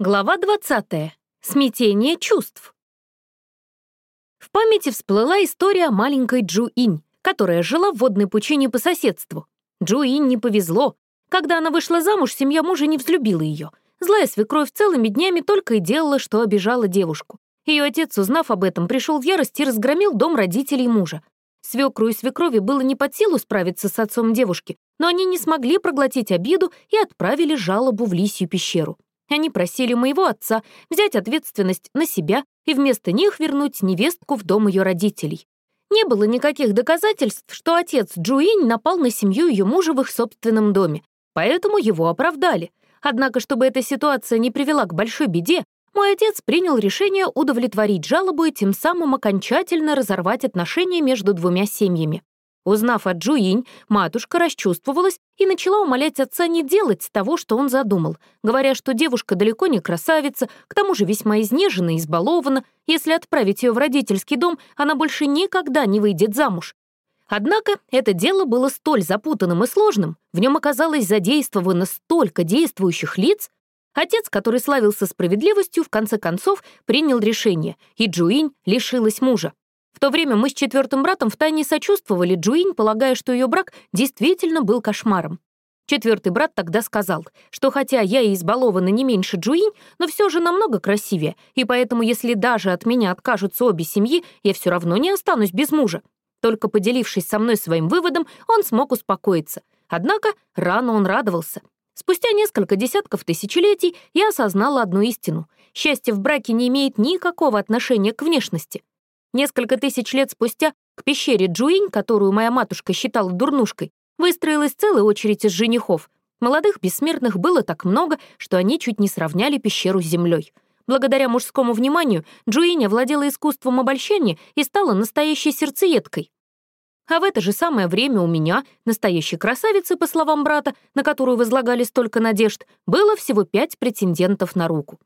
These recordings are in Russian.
Глава 20. Смятение чувств. В памяти всплыла история маленькой Джу Инь, которая жила в водной пучине по соседству. Джу Инь не повезло. Когда она вышла замуж, семья мужа не взлюбила ее. Злая свекровь целыми днями только и делала, что обижала девушку. Ее отец, узнав об этом, пришел в ярость и разгромил дом родителей мужа. Свекру и свекрови было не под силу справиться с отцом девушки, но они не смогли проглотить обиду и отправили жалобу в лисью пещеру. Они просили моего отца взять ответственность на себя и вместо них вернуть невестку в дом ее родителей. Не было никаких доказательств, что отец Джуинь напал на семью ее мужа в их собственном доме, поэтому его оправдали. Однако, чтобы эта ситуация не привела к большой беде, мой отец принял решение удовлетворить жалобу и тем самым окончательно разорвать отношения между двумя семьями. Узнав о Джуинь, матушка расчувствовалась и начала умолять отца не делать того, что он задумал, говоря, что девушка далеко не красавица, к тому же весьма изнежена и избалована. Если отправить ее в родительский дом, она больше никогда не выйдет замуж. Однако это дело было столь запутанным и сложным, в нем оказалось задействовано столько действующих лиц, Отец, который славился справедливостью, в конце концов принял решение, и Джуинь лишилась мужа. В то время мы с четвертым братом втайне сочувствовали Джуинь, полагая, что ее брак действительно был кошмаром. Четвертый брат тогда сказал, что хотя я и избалована не меньше Джуинь, но все же намного красивее, и поэтому если даже от меня откажутся обе семьи, я все равно не останусь без мужа. Только поделившись со мной своим выводом, он смог успокоиться. Однако рано он радовался. Спустя несколько десятков тысячелетий я осознала одну истину. Счастье в браке не имеет никакого отношения к внешности. Несколько тысяч лет спустя к пещере Джуинь, которую моя матушка считала дурнушкой, выстроилась целая очередь из женихов. Молодых бессмертных было так много, что они чуть не сравняли пещеру с землей. Благодаря мужскому вниманию Джуинь овладела искусством обольщения и стала настоящей сердцеедкой. А в это же самое время у меня, настоящей красавицы, по словам брата, на которую возлагали столько надежд, было всего пять претендентов на руку.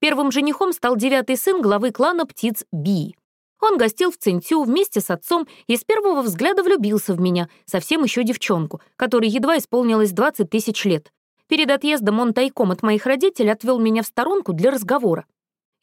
Первым женихом стал девятый сын главы клана птиц Би. Он гостил в Цинтю вместе с отцом и с первого взгляда влюбился в меня, совсем еще девчонку, которой едва исполнилось 20 тысяч лет. Перед отъездом он тайком от моих родителей отвел меня в сторонку для разговора.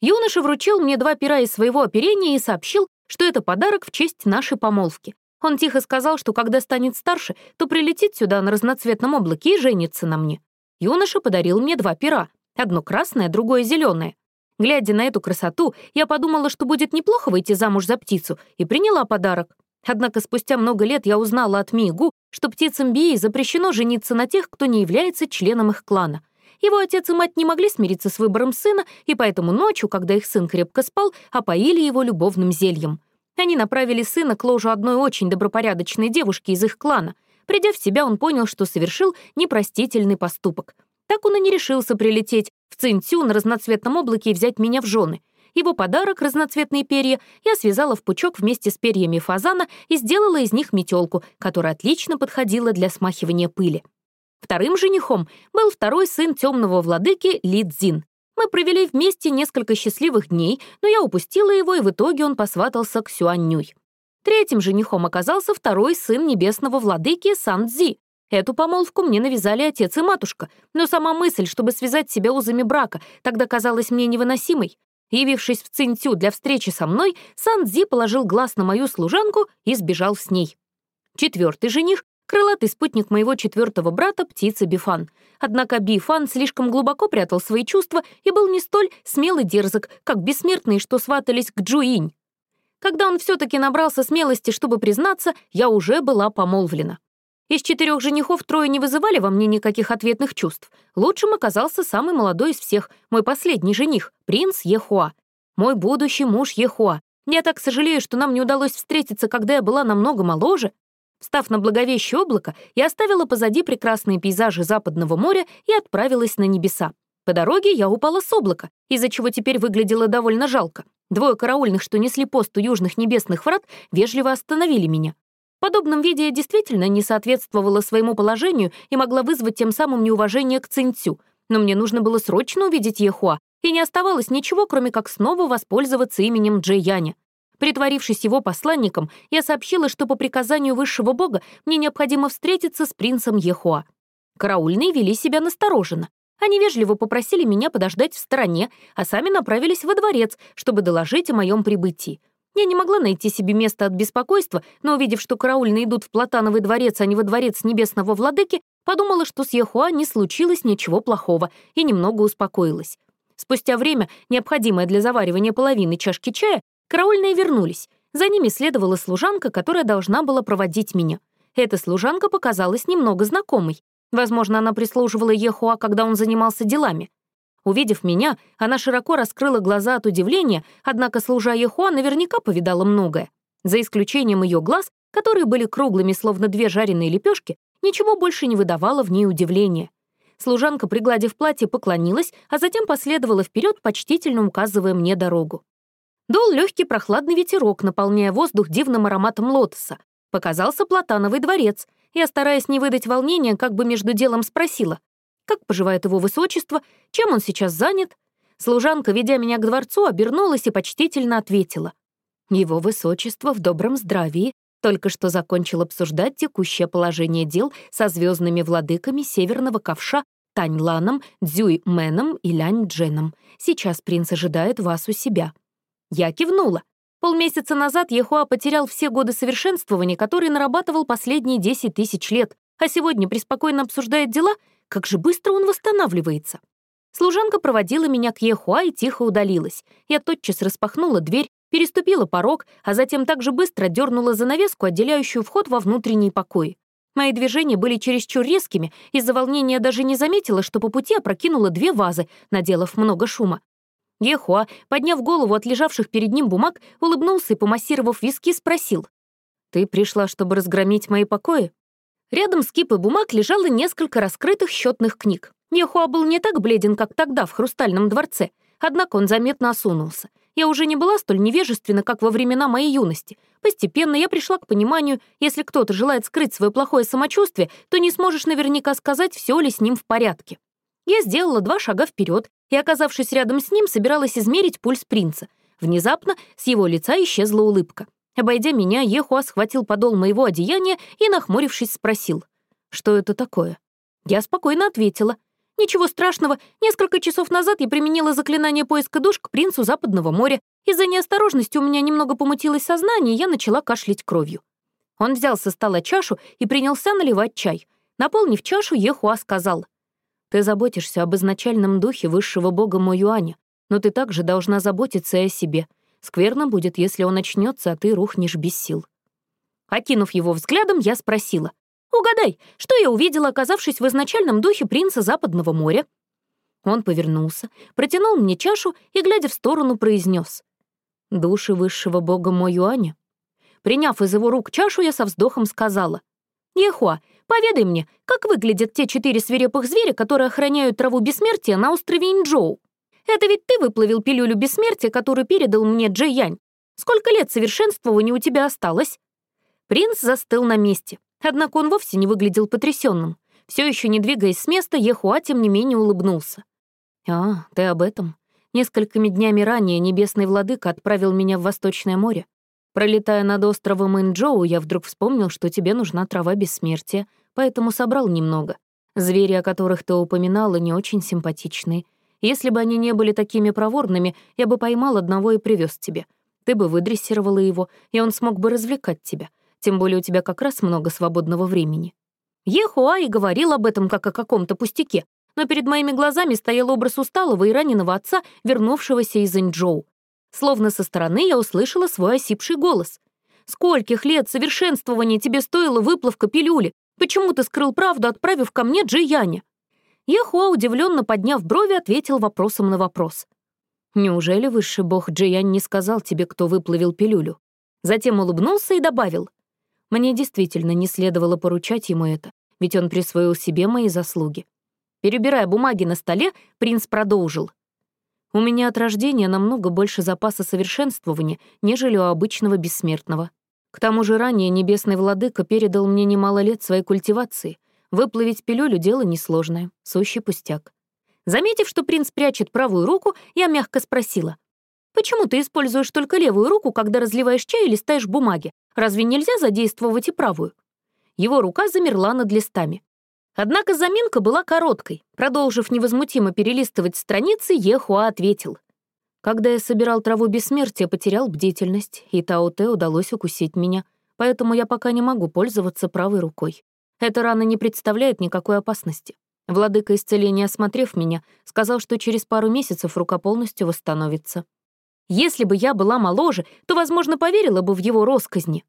Юноша вручил мне два пера из своего оперения и сообщил, что это подарок в честь нашей помолвки. Он тихо сказал, что когда станет старше, то прилетит сюда на разноцветном облаке и женится на мне. Юноша подарил мне два пера, одно красное, другое зеленое. Глядя на эту красоту, я подумала, что будет неплохо выйти замуж за птицу, и приняла подарок. Однако спустя много лет я узнала от Мигу, что птицам Бии запрещено жениться на тех, кто не является членом их клана. Его отец и мать не могли смириться с выбором сына, и поэтому ночью, когда их сын крепко спал, опоили его любовным зельем. Они направили сына к ложу одной очень добропорядочной девушки из их клана. Придя в себя, он понял, что совершил непростительный поступок. Так он и не решился прилететь в Цинцю на разноцветном облаке и взять меня в жены. Его подарок, разноцветные перья, я связала в пучок вместе с перьями фазана и сделала из них метелку, которая отлично подходила для смахивания пыли. Вторым женихом был второй сын темного владыки Ли Цзин. Мы провели вместе несколько счастливых дней, но я упустила его, и в итоге он посватался к Сюаннюй. Третьим женихом оказался второй сын небесного владыки Сан Цзи. Эту помолвку мне навязали отец и матушка, но сама мысль, чтобы связать себя узами брака, тогда казалась мне невыносимой. Явившись в Цинцю для встречи со мной, Сан Цзи положил глаз на мою служанку и сбежал с ней. Четвертый жених — крылатый спутник моего четвертого брата, птица Бифан. Однако Бифан слишком глубоко прятал свои чувства и был не столь смелый дерзок, как бессмертные, что сватались к Джуинь. Когда он все-таки набрался смелости, чтобы признаться, я уже была помолвлена. Из четырех женихов трое не вызывали во мне никаких ответных чувств. Лучшим оказался самый молодой из всех, мой последний жених, принц Ехуа. Мой будущий муж Ехуа. Я так сожалею, что нам не удалось встретиться, когда я была намного моложе. Встав на благовещее облако, я оставила позади прекрасные пейзажи Западного моря и отправилась на небеса. По дороге я упала с облака, из-за чего теперь выглядело довольно жалко. Двое караульных, что несли пост у южных небесных врат, вежливо остановили меня. В подобном виде я действительно не соответствовала своему положению и могла вызвать тем самым неуважение к Цинцю, но мне нужно было срочно увидеть Ехуа, и не оставалось ничего, кроме как снова воспользоваться именем Джейяня. Притворившись его посланником, я сообщила, что по приказанию высшего бога мне необходимо встретиться с принцем Ехуа. Караульные вели себя настороженно. Они вежливо попросили меня подождать в стороне, а сами направились во дворец, чтобы доложить о моем прибытии. Я не могла найти себе места от беспокойства, но, увидев, что караульные идут в Платановый дворец, а не во дворец небесного владыки, подумала, что с Ехуа не случилось ничего плохого, и немного успокоилась. Спустя время, необходимое для заваривания половины чашки чая, караульные вернулись. За ними следовала служанка, которая должна была проводить меня. Эта служанка показалась немного знакомой. Возможно, она прислуживала Ехуа, когда он занимался делами. Увидев меня, она широко раскрыла глаза от удивления, однако, служа Ехуа, наверняка повидала многое. За исключением ее глаз, которые были круглыми, словно две жареные лепешки, ничего больше не выдавало в ней удивления. Служанка, пригладив платье, поклонилась, а затем последовала вперед, почтительно указывая мне дорогу. Дул легкий прохладный ветерок, наполняя воздух дивным ароматом лотоса. Показался Платановый дворец. Я, стараясь не выдать волнения, как бы между делом спросила, как поживает его высочество, чем он сейчас занят. Служанка, ведя меня к дворцу, обернулась и почтительно ответила. Его высочество в добром здравии только что закончил обсуждать текущее положение дел со звездными владыками северного ковша Таньланом, Дзюйменом и Лянь-Дженом. Сейчас принц ожидает вас у себя. Я кивнула. Полмесяца назад Ехуа потерял все годы совершенствования, которые нарабатывал последние 10 тысяч лет, а сегодня преспокойно обсуждает дела, как же быстро он восстанавливается. Служанка проводила меня к Ехуа и тихо удалилась. Я тотчас распахнула дверь, переступила порог, а затем также быстро дернула занавеску, отделяющую вход во внутренний покой. Мои движения были чересчур резкими, из-за волнения даже не заметила, что по пути опрокинула две вазы, наделав много шума. Ехуа, подняв голову от лежавших перед ним бумаг, улыбнулся и, помассировав виски, спросил. «Ты пришла, чтобы разгромить мои покои?» Рядом с кипой бумаг лежало несколько раскрытых счетных книг. Ехуа был не так бледен, как тогда в Хрустальном дворце, однако он заметно осунулся. Я уже не была столь невежественна, как во времена моей юности. Постепенно я пришла к пониманию, если кто-то желает скрыть свое плохое самочувствие, то не сможешь наверняка сказать, все ли с ним в порядке. Я сделала два шага вперед и, оказавшись рядом с ним, собиралась измерить пульс принца. Внезапно с его лица исчезла улыбка. Обойдя меня, Ехуа схватил подол моего одеяния и, нахмурившись, спросил, что это такое. Я спокойно ответила. Ничего страшного, несколько часов назад я применила заклинание поиска душ к принцу Западного моря. Из-за неосторожности у меня немного помутилось сознание, и я начала кашлять кровью. Он взял со стола чашу и принялся наливать чай. Наполнив чашу, Ехуа сказал — ты заботишься об изначальном духе высшего бога Моюаня, но ты также должна заботиться и о себе. Скверно будет, если он очнется, а ты рухнешь без сил». Окинув его взглядом, я спросила. «Угадай, что я увидела, оказавшись в изначальном духе принца Западного моря?» Он повернулся, протянул мне чашу и, глядя в сторону, произнес: «Души высшего бога Моюаня». Приняв из его рук чашу, я со вздохом сказала. «Ехуа, Поведай мне, как выглядят те четыре свирепых зверя, которые охраняют траву бессмертия на острове Инджоу? Это ведь ты выплавил пилюлю бессмертия, которую передал мне Джей Янь. Сколько лет совершенствования у тебя осталось?» Принц застыл на месте. Однако он вовсе не выглядел потрясенным. Все еще не двигаясь с места, Ехуа тем не менее улыбнулся. «А, ты об этом. Несколькими днями ранее небесный владыка отправил меня в Восточное море. Пролетая над островом Инджоу, я вдруг вспомнил, что тебе нужна трава бессмертия, поэтому собрал немного. Звери, о которых ты упоминала, не очень симпатичные. Если бы они не были такими проворными, я бы поймал одного и привез тебе. Ты бы выдрессировала его, и он смог бы развлекать тебя. Тем более у тебя как раз много свободного времени. Ехуа и говорил об этом как о каком-то пустяке, но перед моими глазами стоял образ усталого и раненого отца, вернувшегося из Инджоу. Словно со стороны я услышала свой осипший голос. «Скольких лет совершенствования тебе стоила выплавка пилюли? Почему ты скрыл правду, отправив ко мне Джияня?» Яхуа, удивленно подняв брови, ответил вопросом на вопрос. «Неужели высший бог Джиянь не сказал тебе, кто выплавил пилюлю?» Затем улыбнулся и добавил. «Мне действительно не следовало поручать ему это, ведь он присвоил себе мои заслуги». Перебирая бумаги на столе, принц продолжил. У меня от рождения намного больше запаса совершенствования, нежели у обычного бессмертного. К тому же ранее Небесный Владыка передал мне немало лет своей культивации. Выплавить пилюлю — дело несложное, сущий пустяк. Заметив, что принц прячет правую руку, я мягко спросила. «Почему ты используешь только левую руку, когда разливаешь чай и листаешь бумаги? Разве нельзя задействовать и правую?» Его рука замерла над листами. Однако заминка была короткой. Продолжив невозмутимо перелистывать страницы, Ехуа ответил. Когда я собирал траву бессмертия, потерял бдительность, и Тауте удалось укусить меня, поэтому я пока не могу пользоваться правой рукой. Эта рана не представляет никакой опасности. Владыка исцеления, осмотрев меня, сказал, что через пару месяцев рука полностью восстановится. Если бы я была моложе, то, возможно, поверила бы в его росказни.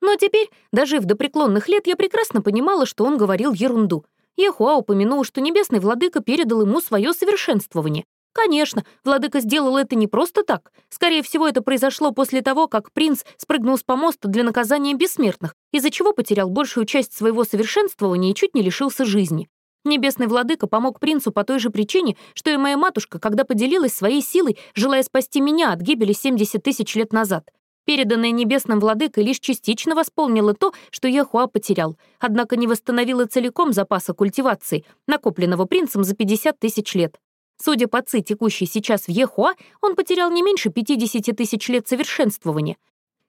Но теперь, дожив до преклонных лет, я прекрасно понимала, что он говорил ерунду. Ехуа упомянул, что небесный владыка передал ему свое совершенствование. Конечно, владыка сделал это не просто так. Скорее всего, это произошло после того, как принц спрыгнул с помоста для наказания бессмертных, из-за чего потерял большую часть своего совершенствования и чуть не лишился жизни. Небесный владыка помог принцу по той же причине, что и моя матушка, когда поделилась своей силой, желая спасти меня от гибели 70 тысяч лет назад. Переданная небесным владыкой лишь частично восполнила то, что Яхуа потерял, однако не восстановила целиком запаса культивации, накопленного принцем за 50 тысяч лет. Судя по ци, текущей сейчас в Ехуа, он потерял не меньше 50 тысяч лет совершенствования.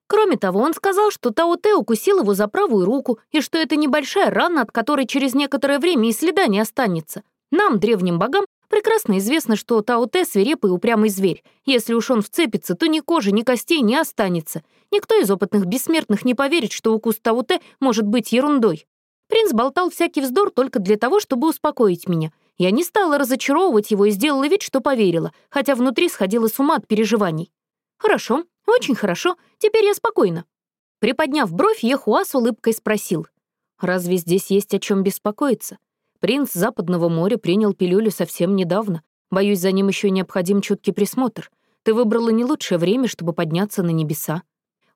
Кроме того, он сказал, что Тао-Те укусил его за правую руку, и что это небольшая рана, от которой через некоторое время и следа не останется. Нам, древним богам, Прекрасно известно, что Таоте — свирепый и упрямый зверь. Если уж он вцепится, то ни кожи, ни костей не останется. Никто из опытных бессмертных не поверит, что укус Таоте может быть ерундой. Принц болтал всякий вздор только для того, чтобы успокоить меня. Я не стала разочаровывать его и сделала вид, что поверила, хотя внутри сходила с ума от переживаний. «Хорошо, очень хорошо, теперь я спокойна». Приподняв бровь, Ехуа с улыбкой спросил. «Разве здесь есть о чем беспокоиться? Принц Западного моря принял пилюлю совсем недавно. Боюсь, за ним еще необходим чуткий присмотр. Ты выбрала не лучшее время, чтобы подняться на небеса».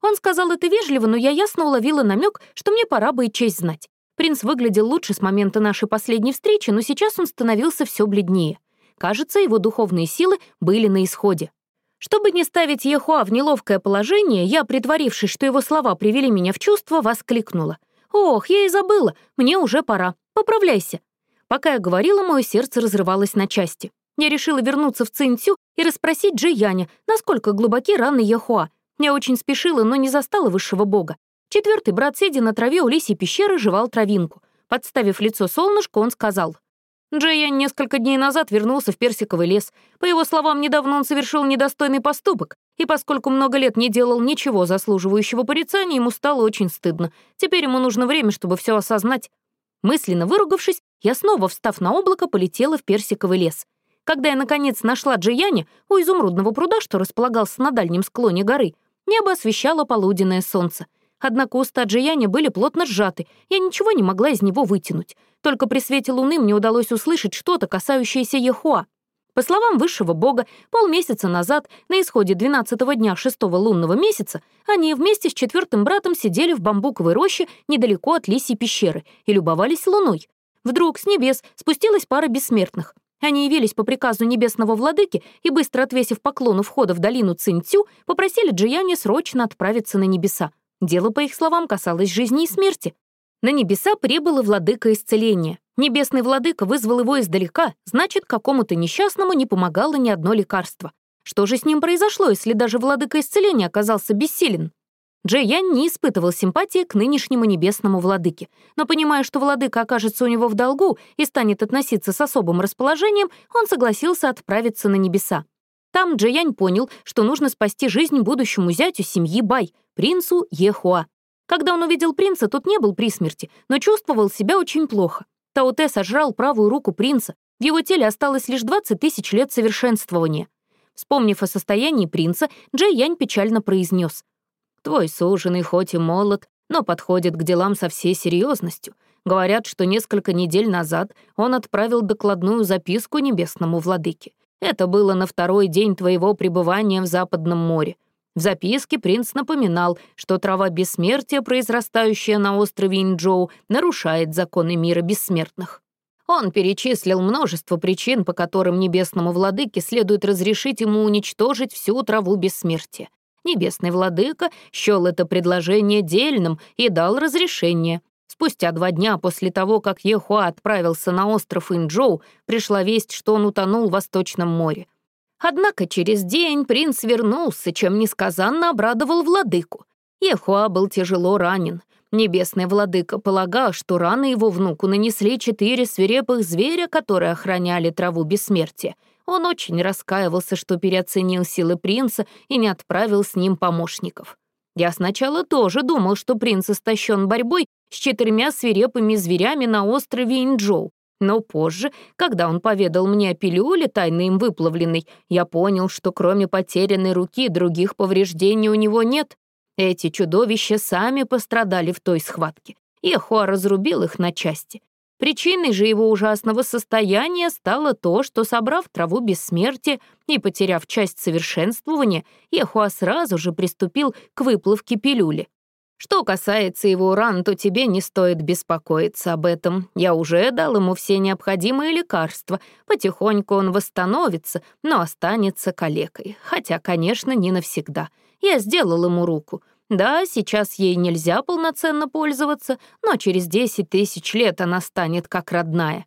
Он сказал это вежливо, но я ясно уловила намек, что мне пора бы и честь знать. Принц выглядел лучше с момента нашей последней встречи, но сейчас он становился все бледнее. Кажется, его духовные силы были на исходе. Чтобы не ставить Ехуа в неловкое положение, я, притворившись, что его слова привели меня в чувство, воскликнула. «Ох, я и забыла, мне уже пора. Поправляйся. Пока я говорила, мое сердце разрывалось на части. Я решила вернуться в Цинцю и расспросить Джияня, насколько глубоки раны Яхуа. Я очень спешила, но не застала высшего бога. Четвертый брат, сидя на траве у лисьей пещеры, жевал травинку. Подставив лицо солнышку, он сказал. Джейян несколько дней назад вернулся в персиковый лес. По его словам, недавно он совершил недостойный поступок, и поскольку много лет не делал ничего заслуживающего порицания, ему стало очень стыдно. Теперь ему нужно время, чтобы все осознать. Мысленно выругавшись, я снова, встав на облако, полетела в персиковый лес. Когда я, наконец, нашла Джияни у изумрудного пруда, что располагался на дальнем склоне горы, небо освещало полуденное солнце. Однако уста Джияни были плотно сжаты, я ничего не могла из него вытянуть. Только при свете луны мне удалось услышать что-то, касающееся Ехуа. По словам высшего бога, полмесяца назад, на исходе 12-го дня шестого лунного месяца, они вместе с четвертым братом сидели в бамбуковой роще недалеко от лисьей пещеры и любовались луной. Вдруг с небес спустилась пара бессмертных. Они явились по приказу небесного владыки и, быстро отвесив поклон у входа в долину Цинцю, попросили Джияни срочно отправиться на небеса. Дело, по их словам, касалось жизни и смерти. На небеса прибыл и владыка исцеления. Небесный владыка вызвал его издалека, значит, какому-то несчастному не помогало ни одно лекарство. Что же с ним произошло, если даже владыка исцеления оказался бессилен? Джей не испытывал симпатии к нынешнему небесному владыке, но, понимая, что владыка окажется у него в долгу и станет относиться с особым расположением, он согласился отправиться на небеса. Там Джей Янь понял, что нужно спасти жизнь будущему зятю семьи Бай, принцу Ехуа. Когда он увидел принца, тот не был при смерти, но чувствовал себя очень плохо. Тауте сожрал правую руку принца, в его теле осталось лишь 20 тысяч лет совершенствования. Вспомнив о состоянии принца, Джей Янь печально произнес: «Твой суженый хоть и молод, но подходит к делам со всей серьезностью. Говорят, что несколько недель назад он отправил докладную записку небесному владыке. Это было на второй день твоего пребывания в Западном море. В записке принц напоминал, что трава бессмертия, произрастающая на острове Инджоу, нарушает законы мира бессмертных. Он перечислил множество причин, по которым небесному владыке следует разрешить ему уничтожить всю траву бессмертия. Небесный владыка счел это предложение дельным и дал разрешение. Спустя два дня после того, как Ехуа отправился на остров Инджоу, пришла весть, что он утонул в Восточном море. Однако через день принц вернулся, чем несказанно обрадовал владыку. Ехуа был тяжело ранен. Небесный владыка полагал, что раны его внуку нанесли четыре свирепых зверя, которые охраняли траву бессмертия. Он очень раскаивался, что переоценил силы принца и не отправил с ним помощников. Я сначала тоже думал, что принц истощен борьбой с четырьмя свирепыми зверями на острове Инджоу. Но позже, когда он поведал мне о пилюле, тайно им выплавленной, я понял, что кроме потерянной руки других повреждений у него нет. Эти чудовища сами пострадали в той схватке. Ехуа разрубил их на части. Причиной же его ужасного состояния стало то, что, собрав траву бессмертия и потеряв часть совершенствования, Ехуа сразу же приступил к выплавке пилюли. Что касается его ран, то тебе не стоит беспокоиться об этом. Я уже дал ему все необходимые лекарства. Потихоньку он восстановится, но останется калекой. Хотя, конечно, не навсегда. Я сделал ему руку — да, сейчас ей нельзя полноценно пользоваться, но через 10 тысяч лет она станет как родная.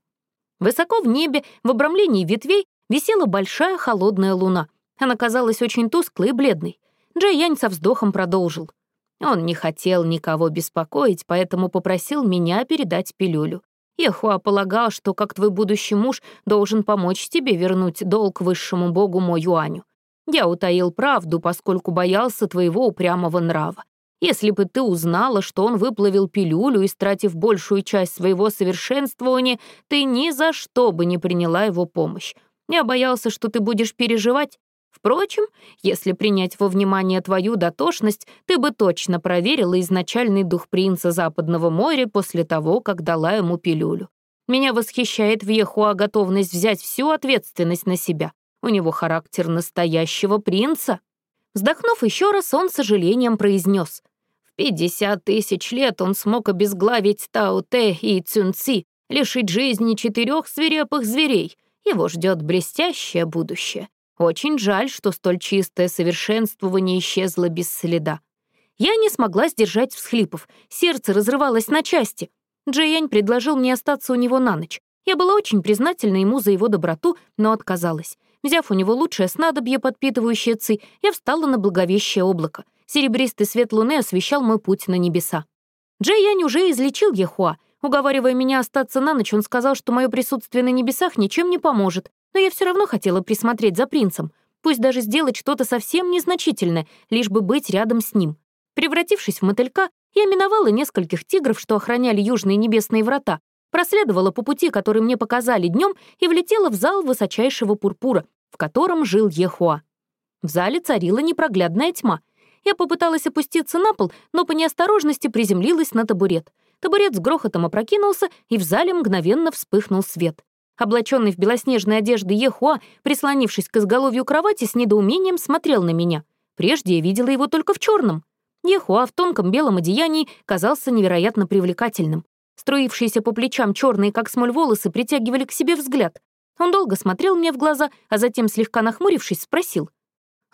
Высоко в небе, в обрамлении ветвей, висела большая холодная луна. Она казалась очень тусклой и бледной. Джей Янь со вздохом продолжил. Он не хотел никого беспокоить, поэтому попросил меня передать пилюлю. Ехуа полагал, что как твой будущий муж должен помочь тебе вернуть долг высшему богу Мо Юаню. Я утаил правду, поскольку боялся твоего упрямого нрава. Если бы ты узнала, что он выплавил пилюлю, истратив большую часть своего совершенствования, ты ни за что бы не приняла его помощь. Я боялся, что ты будешь переживать. Впрочем, если принять во внимание твою дотошность, ты бы точно проверила изначальный дух принца Западного моря после того, как дала ему пилюлю. Меня восхищает в Ехуа готовность взять всю ответственность на себя. У него характер настоящего принца. Вздохнув еще раз, он с сожалением произнес. В 50 тысяч лет он смог обезглавить Тао Те и Цюнци, лишить жизни четырех свирепых зверей. Его ждет блестящее будущее. Очень жаль, что столь чистое совершенствование исчезло без следа. Я не смогла сдержать всхлипов, сердце разрывалось на части. Джиянь предложил мне остаться у него на ночь. Я была очень признательна ему за его доброту, но отказалась. Взяв у него лучшее снадобье, подпитывающее ци, я встала на благовещее облако. Серебристый свет луны освещал мой путь на небеса. Джей Янь уже излечил Ехуа. Уговаривая меня остаться на ночь, он сказал, что мое присутствие на небесах ничем не поможет, но я все равно хотела присмотреть за принцем, пусть даже сделать что-то совсем незначительное, лишь бы быть рядом с ним. Превратившись в мотылька, я миновала нескольких тигров, что охраняли южные небесные врата, проследовала по пути, который мне показали днем, и влетела в зал высочайшего пурпура, в котором жил Ехуа. В зале царила непроглядная тьма. Я попыталась опуститься на пол, но по неосторожности приземлилась на табурет. Табурет с грохотом опрокинулся, и в зале мгновенно вспыхнул свет. Облаченный в белоснежные одежды Ехуа, прислонившись к изголовью кровати, с недоумением смотрел на меня. Прежде я видела его только в черном. Ехуа в тонком белом одеянии казался невероятно привлекательным. Струившиеся по плечам черные, как смоль, волосы притягивали к себе взгляд. Он долго смотрел мне в глаза, а затем, слегка нахмурившись, спросил.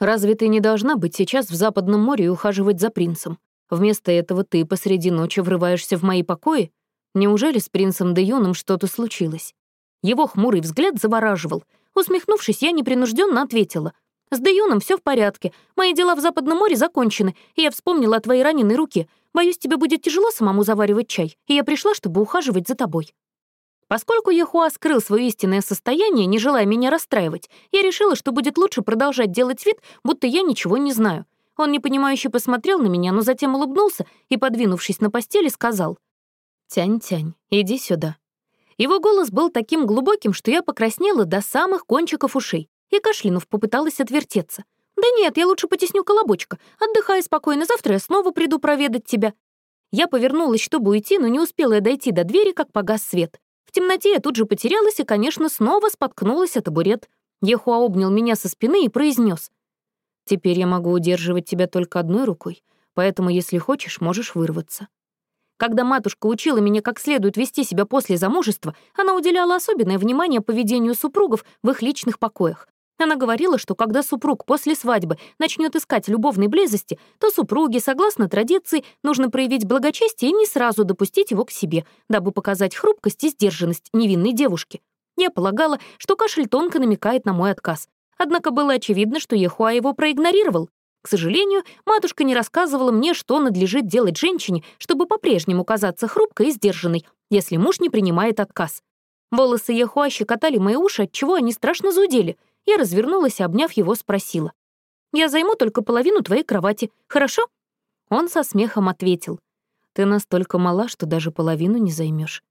«Разве ты не должна быть сейчас в Западном море и ухаживать за принцем? Вместо этого ты посреди ночи врываешься в мои покои? Неужели с принцем Де Юном что-то случилось?» Его хмурый взгляд завораживал. Усмехнувшись, я непринужденно ответила. «С Де Юном все в порядке. Мои дела в Западном море закончены, и я вспомнила о твоей раненой руке. Боюсь, тебе будет тяжело самому заваривать чай, и я пришла, чтобы ухаживать за тобой». Поскольку Яхуа скрыл свое истинное состояние, не желая меня расстраивать, я решила, что будет лучше продолжать делать вид, будто я ничего не знаю. Он непонимающе посмотрел на меня, но затем улыбнулся и, подвинувшись на постели, сказал «Тянь-тянь, иди сюда». Его голос был таким глубоким, что я покраснела до самых кончиков ушей и, кашлянув, попыталась отвертеться. «Да нет, я лучше потесню колобочка. Отдыхай спокойно, завтра я снова приду проведать тебя». Я повернулась, чтобы уйти, но не успела я дойти до двери, как погас свет. В темноте я тут же потерялась и, конечно, снова споткнулась о табурет. Ехуа обнял меня со спины и произнес: «Теперь я могу удерживать тебя только одной рукой, поэтому, если хочешь, можешь вырваться». Когда матушка учила меня как следует вести себя после замужества, она уделяла особенное внимание поведению супругов в их личных покоях. Она говорила, что когда супруг после свадьбы начнет искать любовной близости, то супруге, согласно традиции, нужно проявить благочестие и не сразу допустить его к себе, дабы показать хрупкость и сдержанность невинной девушки. Я полагала, что кашель тонко намекает на мой отказ. Однако было очевидно, что Ехуа его проигнорировал. К сожалению, матушка не рассказывала мне, что надлежит делать женщине, чтобы по-прежнему казаться хрупкой и сдержанной, если муж не принимает отказ. Волосы Ехуа щекотали мои уши, отчего они страшно зудели. Я развернулась обняв его, спросила. «Я займу только половину твоей кровати, хорошо?» Он со смехом ответил. «Ты настолько мала, что даже половину не займешь.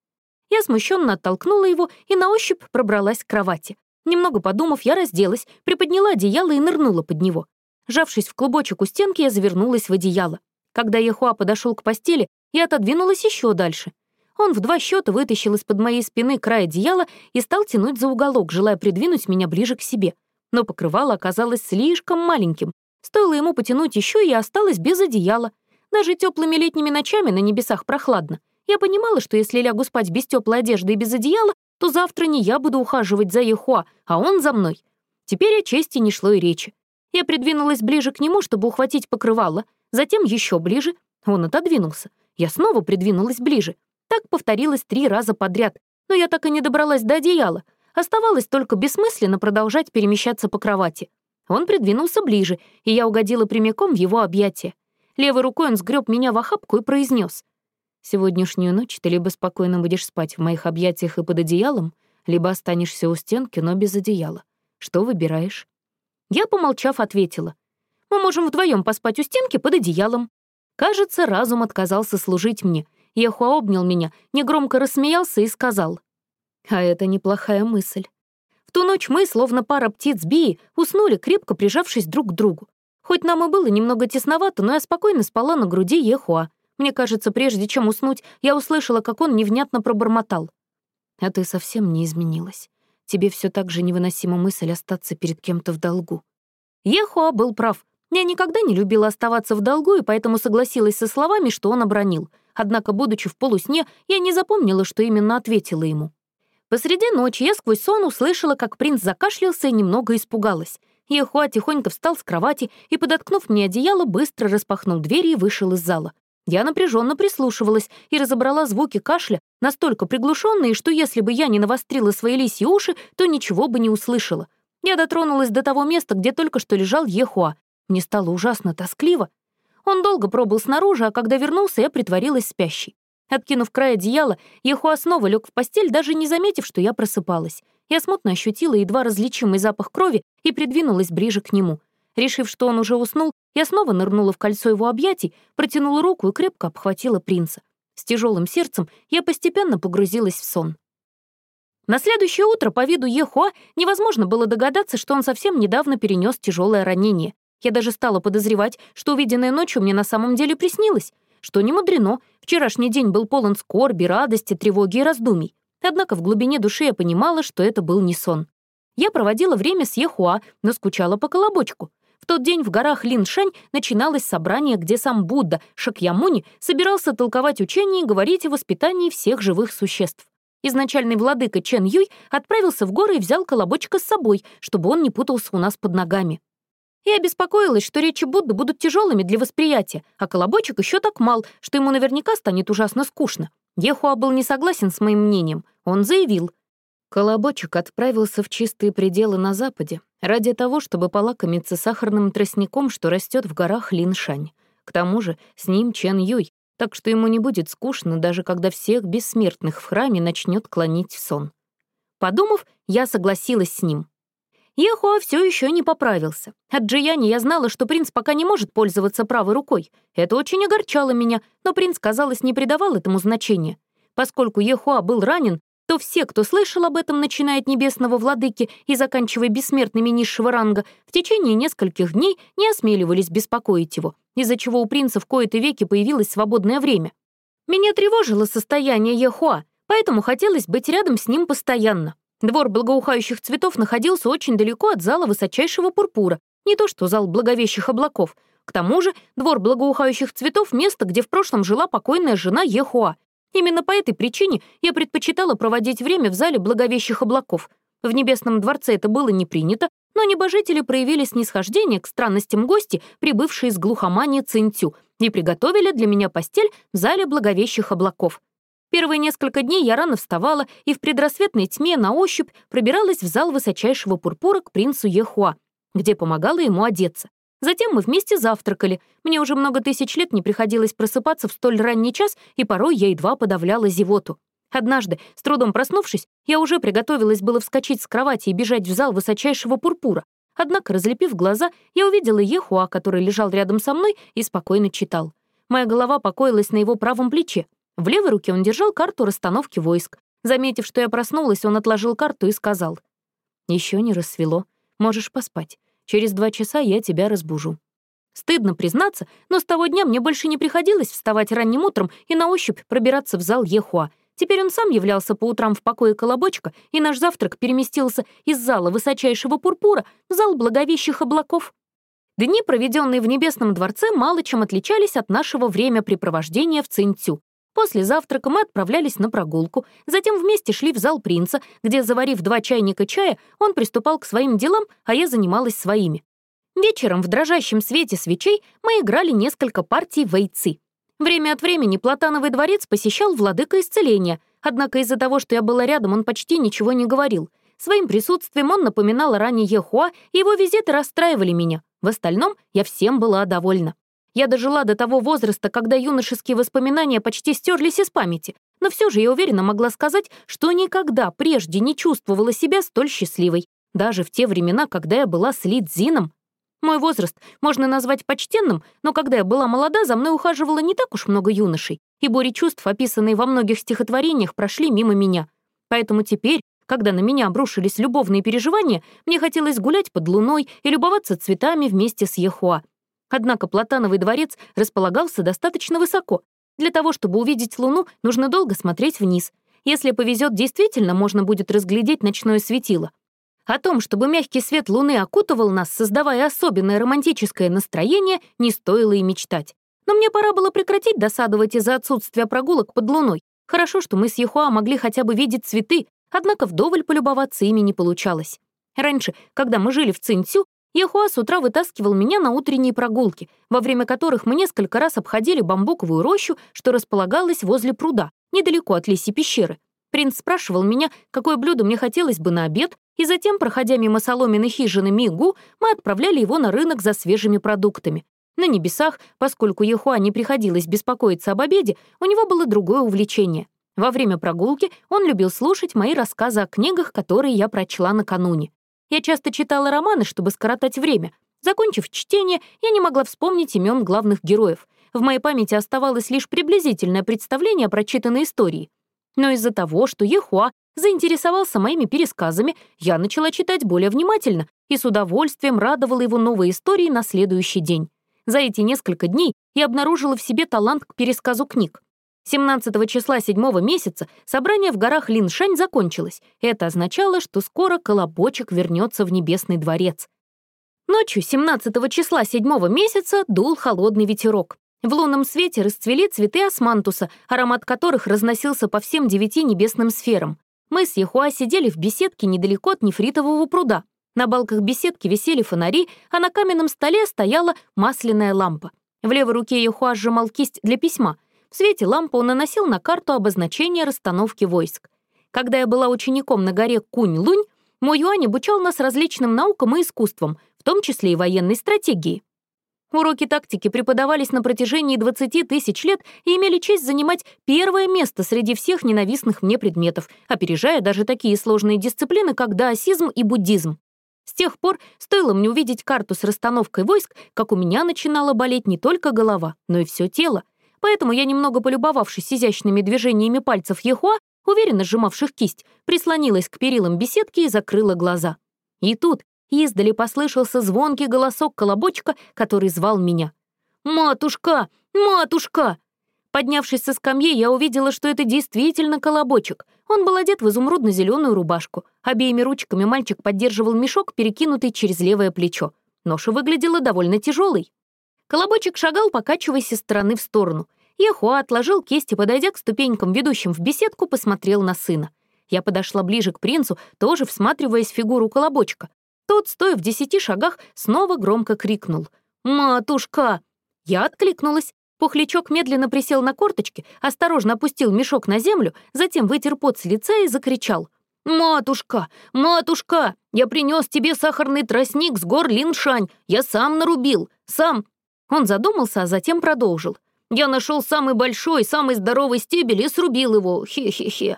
Я смущенно оттолкнула его и на ощупь пробралась к кровати. Немного подумав, я разделась, приподняла одеяло и нырнула под него. Жавшись в клубочек у стенки, я завернулась в одеяло. Когда Яхуа подошел к постели, я отодвинулась еще дальше. Он в два счета вытащил из-под моей спины край одеяла и стал тянуть за уголок, желая придвинуть меня ближе к себе. Но покрывало оказалось слишком маленьким. Стоило ему потянуть еще, и я осталась без одеяла. Даже теплыми летними ночами на небесах прохладно. Я понимала, что если лягу спать без теплой одежды и без одеяла, то завтра не я буду ухаживать за Ехуа, а он за мной. Теперь о чести не шло и речи. Я придвинулась ближе к нему, чтобы ухватить покрывало, затем еще ближе. Он отодвинулся. Я снова придвинулась ближе. Так повторилось три раза подряд, но я так и не добралась до одеяла. Оставалось только бессмысленно продолжать перемещаться по кровати. Он придвинулся ближе, и я угодила прямиком в его объятия. Левой рукой он сгреб меня в охапку и произнес: Сегодняшнюю ночь ты либо спокойно будешь спать в моих объятиях и под одеялом, либо останешься у стенки, но без одеяла. Что выбираешь?» Я, помолчав, ответила. «Мы можем вдвоем поспать у стенки под одеялом». Кажется, разум отказался служить мне. Ехуа обнял меня, негромко рассмеялся и сказал. «А это неплохая мысль». В ту ночь мы, словно пара птиц Бии, уснули, крепко прижавшись друг к другу. Хоть нам и было немного тесновато, но я спокойно спала на груди Ехуа. Мне кажется, прежде чем уснуть, я услышала, как он невнятно пробормотал. «А ты совсем не изменилась. Тебе все так же невыносима мысль остаться перед кем-то в долгу». Ехуа был прав. Я никогда не любила оставаться в долгу, и поэтому согласилась со словами, что он обронил. Однако, будучи в полусне, я не запомнила, что именно ответила ему. Посреди ночи я сквозь сон услышала, как принц закашлялся и немного испугалась. Ехуа тихонько встал с кровати и, подоткнув мне одеяло, быстро распахнул двери и вышел из зала. Я напряженно прислушивалась и разобрала звуки кашля, настолько приглушенные, что если бы я не навострила свои лисьи уши, то ничего бы не услышала. Я дотронулась до того места, где только что лежал Ехуа. Мне стало ужасно тоскливо. Он долго пробыл снаружи, а когда вернулся, я притворилась спящей. Откинув край одеяла, Ехуа снова лег в постель, даже не заметив, что я просыпалась. Я смутно ощутила едва различимый запах крови и придвинулась ближе к нему. Решив, что он уже уснул, я снова нырнула в кольцо его объятий, протянула руку и крепко обхватила принца. С тяжелым сердцем я постепенно погрузилась в сон. На следующее утро по виду Ехуа невозможно было догадаться, что он совсем недавно перенес тяжелое ранение. Я даже стала подозревать, что увиденное ночью мне на самом деле приснилось. Что не мудрено, вчерашний день был полон скорби, радости, тревоги и раздумий. Однако в глубине души я понимала, что это был не сон. Я проводила время с Ехуа, но скучала по колобочку. В тот день в горах Линшань начиналось собрание, где сам Будда Шакьямуни собирался толковать учение и говорить о воспитании всех живых существ. Изначальный владыка Чен Юй отправился в горы и взял колобочка с собой, чтобы он не путался у нас под ногами. Я беспокоилась, что речи Будды будут тяжелыми для восприятия, а колобочек еще так мал, что ему наверняка станет ужасно скучно. Ехуа был не согласен с моим мнением. Он заявил — Колобочек отправился в чистые пределы на западе ради того, чтобы полакомиться сахарным тростником, что растет в горах Линшань. К тому же с ним Чен Юй, так что ему не будет скучно, даже когда всех бессмертных в храме начнет клонить в сон. Подумав, я согласилась с ним. Ехуа все еще не поправился. От Джияни я знала, что принц пока не может пользоваться правой рукой. Это очень огорчало меня, но принц, казалось, не придавал этому значения. Поскольку Ехуа был ранен, то все, кто слышал об этом, начиная от небесного владыки и заканчивая бессмертными низшего ранга, в течение нескольких дней не осмеливались беспокоить его, из-за чего у принца в кои-то веки появилось свободное время. Меня тревожило состояние Ехуа, поэтому хотелось быть рядом с ним постоянно. Двор благоухающих цветов находился очень далеко от зала высочайшего пурпура, не то что зал благовещих облаков. К тому же двор благоухающих цветов — место, где в прошлом жила покойная жена Ехуа — Именно по этой причине я предпочитала проводить время в зале благовещих облаков. В Небесном дворце это было не принято, но небожители проявили снисхождение к странностям гости, прибывшие из глухомании Цинтю, и приготовили для меня постель в зале благовещих облаков. Первые несколько дней я рано вставала и в предрассветной тьме на ощупь пробиралась в зал высочайшего пурпура к принцу Ехуа, где помогала ему одеться. Затем мы вместе завтракали. Мне уже много тысяч лет не приходилось просыпаться в столь ранний час, и порой я едва подавляла зевоту. Однажды, с трудом проснувшись, я уже приготовилась было вскочить с кровати и бежать в зал высочайшего пурпура. Однако, разлепив глаза, я увидела Ехуа, который лежал рядом со мной и спокойно читал. Моя голова покоилась на его правом плече. В левой руке он держал карту расстановки войск. Заметив, что я проснулась, он отложил карту и сказал. «Еще не рассвело. Можешь поспать. Через два часа я тебя разбужу». Стыдно признаться, но с того дня мне больше не приходилось вставать ранним утром и на ощупь пробираться в зал Ехуа. Теперь он сам являлся по утрам в покое колобочка, и наш завтрак переместился из зала высочайшего пурпура в зал благовещих облаков. Дни, проведенные в Небесном дворце, мало чем отличались от нашего времяпрепровождения в Цинцю. После завтрака мы отправлялись на прогулку, затем вместе шли в зал принца, где, заварив два чайника чая, он приступал к своим делам, а я занималась своими. Вечером в дрожащем свете свечей мы играли несколько партий вейцы. Время от времени Платановый дворец посещал владыка исцеления, однако из-за того, что я была рядом, он почти ничего не говорил. Своим присутствием он напоминал о ране Ехуа, и его визиты расстраивали меня. В остальном я всем была довольна. Я дожила до того возраста, когда юношеские воспоминания почти стерлись из памяти, но все же я уверенно могла сказать, что никогда прежде не чувствовала себя столь счастливой, даже в те времена, когда я была с Лидзином. Мой возраст можно назвать почтенным, но когда я была молода, за мной ухаживало не так уж много юношей, и бури чувств, описанные во многих стихотворениях, прошли мимо меня. Поэтому теперь, когда на меня обрушились любовные переживания, мне хотелось гулять под луной и любоваться цветами вместе с Ехуа. Однако Платановый дворец располагался достаточно высоко. Для того, чтобы увидеть Луну, нужно долго смотреть вниз. Если повезет, действительно можно будет разглядеть ночное светило. О том, чтобы мягкий свет Луны окутывал нас, создавая особенное романтическое настроение, не стоило и мечтать. Но мне пора было прекратить досадовать из-за отсутствия прогулок под Луной. Хорошо, что мы с Ехуа могли хотя бы видеть цветы, однако вдоволь полюбоваться ими не получалось. Раньше, когда мы жили в Цинцю, Яхуа с утра вытаскивал меня на утренние прогулки, во время которых мы несколько раз обходили бамбуковую рощу, что располагалась возле пруда, недалеко от лиси пещеры. Принц спрашивал меня, какое блюдо мне хотелось бы на обед, и затем, проходя мимо соломенной хижины Мигу, мы отправляли его на рынок за свежими продуктами. На небесах, поскольку Яхуа не приходилось беспокоиться об обеде, у него было другое увлечение. Во время прогулки он любил слушать мои рассказы о книгах, которые я прочла накануне. Я часто читала романы, чтобы скоротать время. Закончив чтение, я не могла вспомнить имен главных героев. В моей памяти оставалось лишь приблизительное представление о прочитанной истории. Но из-за того, что Ехуа заинтересовался моими пересказами, я начала читать более внимательно и с удовольствием радовала его новой истории на следующий день. За эти несколько дней я обнаружила в себе талант к пересказу книг. 17 числа 7 месяца собрание в горах Линшань закончилось. Это означало, что скоро Колобочек вернется в Небесный дворец. Ночью 17 числа 7 месяца дул холодный ветерок. В лунном свете расцвели цветы османтуса, аромат которых разносился по всем девяти небесным сферам. Мы с Яхуа сидели в беседке недалеко от нефритового пруда. На балках беседки висели фонари, а на каменном столе стояла масляная лампа. В левой руке Яхуа сжимал кисть для письма — в свете лампы он наносил на карту обозначение расстановки войск. Когда я была учеником на горе Кунь-Лунь, мой Юань обучал нас различным наукам и искусствам, в том числе и военной стратегии. Уроки тактики преподавались на протяжении 20 тысяч лет и имели честь занимать первое место среди всех ненавистных мне предметов, опережая даже такие сложные дисциплины, как даосизм и буддизм. С тех пор стоило мне увидеть карту с расстановкой войск, как у меня начинала болеть не только голова, но и все тело поэтому я, немного полюбовавшись изящными движениями пальцев Ехуа, уверенно сжимавших кисть, прислонилась к перилам беседки и закрыла глаза. И тут издали послышался звонкий голосок колобочка, который звал меня. «Матушка! Матушка!» Поднявшись со скамьи, я увидела, что это действительно колобочек. Он был одет в изумрудно-зеленую рубашку. Обеими ручками мальчик поддерживал мешок, перекинутый через левое плечо. Ноша выглядела довольно тяжелой. Колобочек шагал, покачиваясь из стороны в сторону. Яхуа отложил кисть и, подойдя к ступенькам, ведущим в беседку, посмотрел на сына. Я подошла ближе к принцу, тоже всматриваясь в фигуру колобочка. Тот, стоя в десяти шагах, снова громко крикнул. «Матушка!» Я откликнулась. Пухлячок медленно присел на корточки, осторожно опустил мешок на землю, затем вытер пот с лица и закричал. «Матушка! Матушка! Я принес тебе сахарный тростник с гор Линшань. Я сам нарубил. Сам...» Он задумался, а затем продолжил. «Я нашел самый большой, самый здоровый стебель и срубил его. Хе-хе-хе».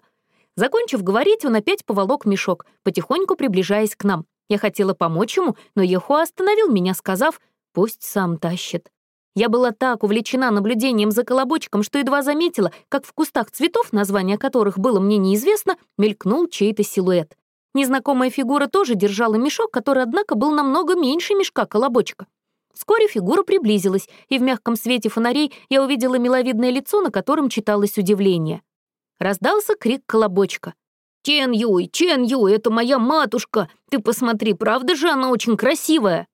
Закончив говорить, он опять поволок мешок, потихоньку приближаясь к нам. Я хотела помочь ему, но Ехуа остановил меня, сказав, «Пусть сам тащит». Я была так увлечена наблюдением за колобочком, что едва заметила, как в кустах цветов, название которых было мне неизвестно, мелькнул чей-то силуэт. Незнакомая фигура тоже держала мешок, который, однако, был намного меньше мешка колобочка. Вскоре фигура приблизилась, и в мягком свете фонарей я увидела миловидное лицо, на котором читалось удивление. Раздался крик колобочка. «Чен Юй, Чен Юй, это моя матушка! Ты посмотри, правда же она очень красивая?»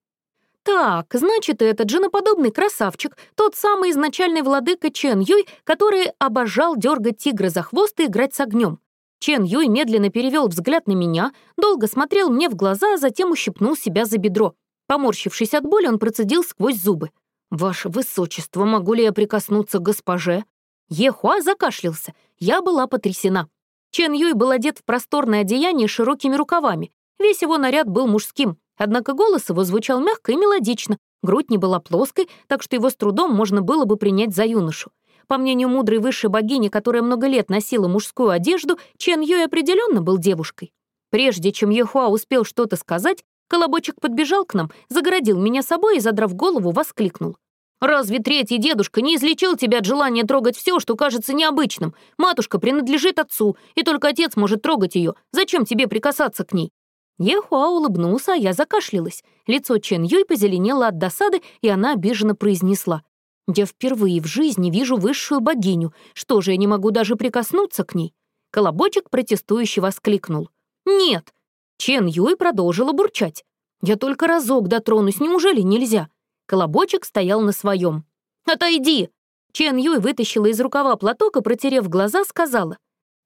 Так, значит, этот женоподобный красавчик, тот самый изначальный владыка Чен Юй, который обожал дергать тигра за хвост и играть с огнем. Чен Юй медленно перевел взгляд на меня, долго смотрел мне в глаза, а затем ущипнул себя за бедро. Поморщившись от боли, он процедил сквозь зубы. «Ваше высочество, могу ли я прикоснуться к госпоже?» Ехуа закашлялся. Я была потрясена. Чен Юй был одет в просторное одеяние с широкими рукавами. Весь его наряд был мужским, однако голос его звучал мягко и мелодично, грудь не была плоской, так что его с трудом можно было бы принять за юношу. По мнению мудрой высшей богини, которая много лет носила мужскую одежду, Чен Юй определенно был девушкой. Прежде чем Ехуа успел что-то сказать, Колобочек подбежал к нам, загородил меня собой и, задрав голову, воскликнул. «Разве третий дедушка не излечил тебя от желания трогать все, что кажется необычным? Матушка принадлежит отцу, и только отец может трогать ее. Зачем тебе прикасаться к ней?» Ехуа улыбнулся, а я закашлялась. Лицо Чен Юй позеленело от досады, и она обиженно произнесла. «Я впервые в жизни вижу высшую богиню. Что же, я не могу даже прикоснуться к ней?» Колобочек протестующий воскликнул. «Нет, Чен Юй продолжила бурчать. «Я только разок дотронусь, неужели нельзя?» Колобочек стоял на своем. «Отойди!» Чен Юй вытащила из рукава платок и, протерев глаза, сказала.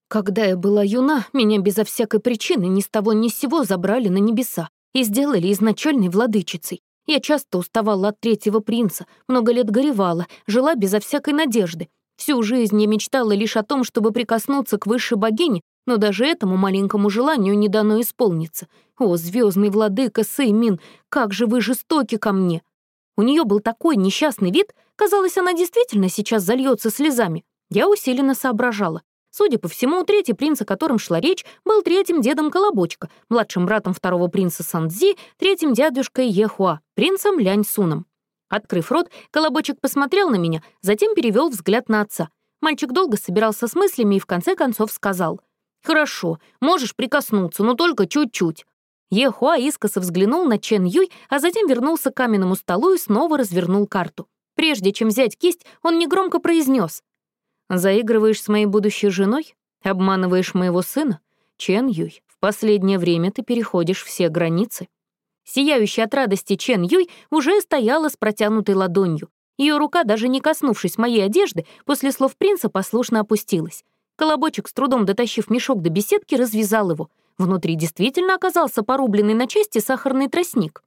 «Когда я была юна, меня безо всякой причины ни с того ни с сего забрали на небеса и сделали изначальной владычицей. Я часто уставала от третьего принца, много лет горевала, жила безо всякой надежды. Всю жизнь я мечтала лишь о том, чтобы прикоснуться к высшей богине но даже этому маленькому желанию не дано исполниться. О, звездный владыка Сеймин, как же вы жестоки ко мне! У нее был такой несчастный вид, казалось, она действительно сейчас зальется слезами. Я усиленно соображала. Судя по всему, третий принц, о котором шла речь, был третьим дедом Колобочка, младшим братом второго принца Сандзи, третьим дядюшкой Ехуа, принцем Лянь Суном. Открыв рот, Колобочек посмотрел на меня, затем перевел взгляд на отца. Мальчик долго собирался с мыслями и в конце концов сказал — «Хорошо, можешь прикоснуться, но только чуть-чуть». Ехуа искоса взглянул на Чен Юй, а затем вернулся к каменному столу и снова развернул карту. Прежде чем взять кисть, он негромко произнес: «Заигрываешь с моей будущей женой? Обманываешь моего сына? Чен Юй, в последнее время ты переходишь все границы». Сияющая от радости Чен Юй уже стояла с протянутой ладонью. Ее рука, даже не коснувшись моей одежды, после слов принца послушно опустилась. Колобочек, с трудом дотащив мешок до беседки, развязал его. Внутри действительно оказался порубленный на части сахарный тростник.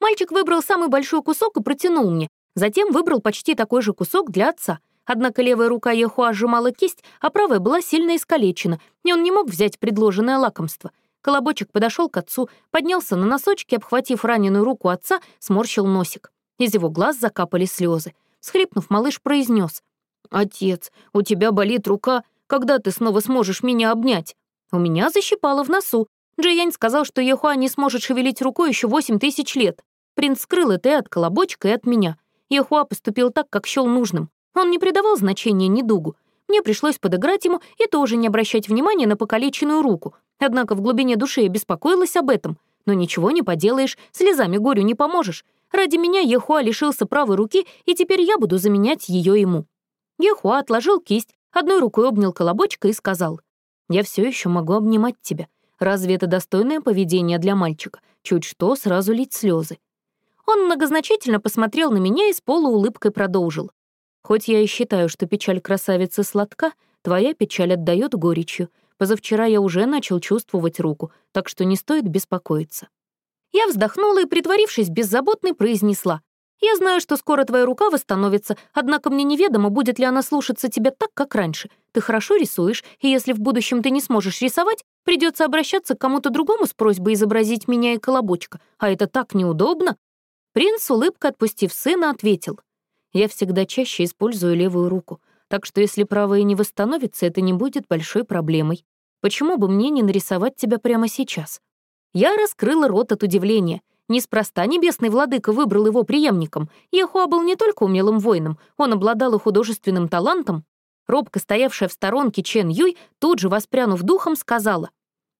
Мальчик выбрал самый большой кусок и протянул мне. Затем выбрал почти такой же кусок для отца. Однако левая рука Ехуа сжимала кисть, а правая была сильно искалечена, и он не мог взять предложенное лакомство. Колобочек подошел к отцу, поднялся на носочки, обхватив раненую руку отца, сморщил носик. Из его глаз закапали слезы. Схлипнув, малыш произнес: «Отец, у тебя болит рука, когда ты снова сможешь меня обнять?» У меня защипало в носу. Джиянь сказал, что Ехуа не сможет шевелить рукой еще восемь тысяч лет. Принц скрыл это и от колобочка, и от меня. Ехуа поступил так, как счел нужным. Он не придавал значения недугу. Мне пришлось подыграть ему и тоже не обращать внимания на покалеченную руку. Однако в глубине души я беспокоилась об этом. Но ничего не поделаешь, слезами горю не поможешь. Ради меня Ехуа лишился правой руки, и теперь я буду заменять ее ему. Ехуа отложил кисть, Одной рукой обнял колобочка и сказал, «Я все еще могу обнимать тебя. Разве это достойное поведение для мальчика? Чуть что, сразу лить слезы. Он многозначительно посмотрел на меня и с полуулыбкой продолжил. «Хоть я и считаю, что печаль красавицы сладка, твоя печаль отдает горечью. Позавчера я уже начал чувствовать руку, так что не стоит беспокоиться». Я вздохнула и, притворившись беззаботной, произнесла. Я знаю, что скоро твоя рука восстановится, однако мне неведомо, будет ли она слушаться тебя так, как раньше. Ты хорошо рисуешь, и если в будущем ты не сможешь рисовать, Придется обращаться к кому-то другому с просьбой изобразить меня и колобочка, а это так неудобно. Принц, улыбкой отпустив сына, ответил. Я всегда чаще использую левую руку, так что если правая не восстановится, это не будет большой проблемой. Почему бы мне не нарисовать тебя прямо сейчас? Я раскрыла рот от удивления. Неспроста небесный владыка выбрал его преемником. Ехуа был не только умелым воином, он обладал и художественным талантом. Робко стоявшая в сторонке Чен Юй, тут же воспрянув духом, сказала,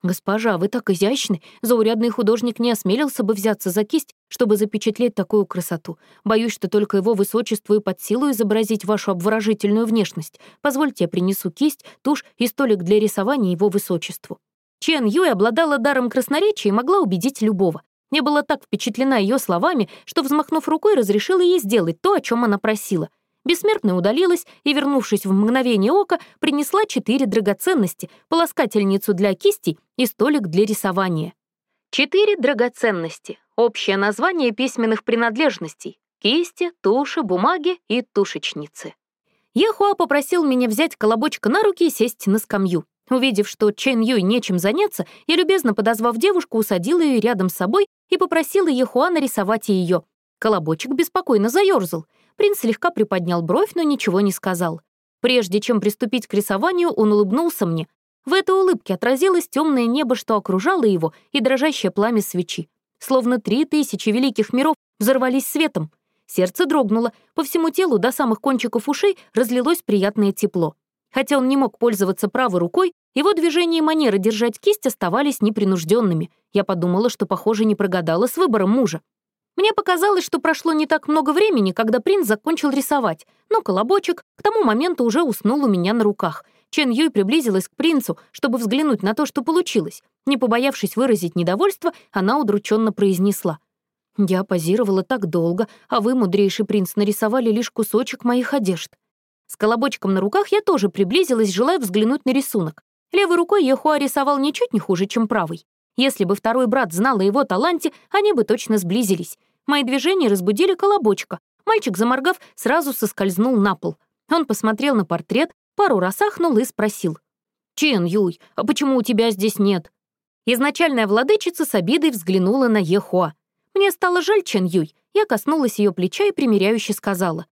«Госпожа, вы так изящны. Заурядный художник не осмелился бы взяться за кисть, чтобы запечатлеть такую красоту. Боюсь, что только его высочеству и под силу изобразить вашу обворожительную внешность. Позвольте, я принесу кисть, тушь и столик для рисования его высочеству». Чен Юй обладала даром красноречия и могла убедить любого. Я была так впечатлена ее словами, что, взмахнув рукой, разрешила ей сделать то, о чем она просила — Бессмертная удалилась и, вернувшись в мгновение ока, принесла четыре драгоценности, полоскательницу для кисти и столик для рисования. Четыре драгоценности — общее название письменных принадлежностей — кисти, туши, бумаги и тушечницы. Ехуа попросил меня взять колобочка на руки и сесть на скамью. Увидев, что Чен Юй нечем заняться, я, любезно подозвав девушку, усадила ее рядом с собой и попросила Ехуа нарисовать ее. Колобочек беспокойно заерзал. Принц слегка приподнял бровь, но ничего не сказал. Прежде чем приступить к рисованию, он улыбнулся мне. В этой улыбке отразилось темное небо, что окружало его, и дрожащее пламя свечи. Словно три тысячи великих миров взорвались светом. Сердце дрогнуло, по всему телу до самых кончиков ушей разлилось приятное тепло. Хотя он не мог пользоваться правой рукой, его движения и манера держать кисть оставались непринужденными. Я подумала, что, похоже, не прогадала с выбором мужа. Мне показалось, что прошло не так много времени, когда принц закончил рисовать, но колобочек к тому моменту уже уснул у меня на руках. Чен Юй приблизилась к принцу, чтобы взглянуть на то, что получилось. Не побоявшись выразить недовольство, она удрученно произнесла. «Я позировала так долго, а вы, мудрейший принц, нарисовали лишь кусочек моих одежд». С колобочком на руках я тоже приблизилась, желая взглянуть на рисунок. Левой рукой Ехуа рисовал ничуть не хуже, чем правой. Если бы второй брат знал о его таланте, они бы точно сблизились. Мои движения разбудили колобочка. Мальчик, заморгав, сразу соскользнул на пол. Он посмотрел на портрет, пару раз ахнул и спросил. «Чен Юй, а почему у тебя здесь нет?» Изначальная владычица с обидой взглянула на Ехуа. Мне стало жаль Чен Юй. Я коснулась ее плеча и примиряюще сказала.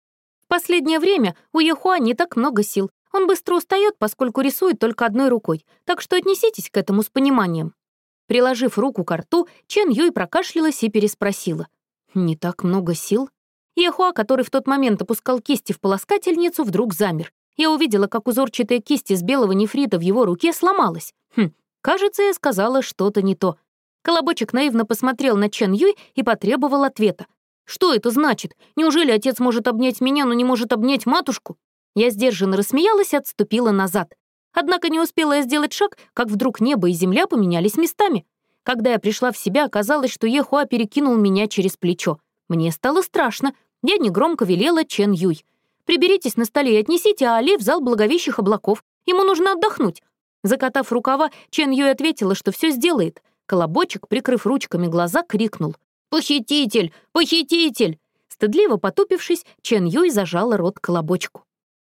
«В последнее время у Ехуа не так много сил. Он быстро устает, поскольку рисует только одной рукой, так что отнеситесь к этому с пониманием». Приложив руку к рту, Чен Юй прокашлялась и переспросила. «Не так много сил?» Ехуа, который в тот момент опускал кисти в полоскательницу, вдруг замер. Я увидела, как узорчатая кисть из белого нефрита в его руке сломалась. Хм, кажется, я сказала что-то не то. Колобочек наивно посмотрел на Чен Юй и потребовал ответа. «Что это значит? Неужели отец может обнять меня, но не может обнять матушку?» Я сдержанно рассмеялась и отступила назад. Однако не успела я сделать шаг, как вдруг небо и земля поменялись местами. Когда я пришла в себя, оказалось, что Ехуа перекинул меня через плечо. Мне стало страшно. Я негромко велела Чен Юй. «Приберитесь на столе и отнесите Али в зал благовещих облаков. Ему нужно отдохнуть». Закатав рукава, Чен Юй ответила, что все сделает. Колобочек, прикрыв ручками глаза, крикнул. «Похититель! Похититель!» Стыдливо потупившись, Чен Юй зажала рот колобочку.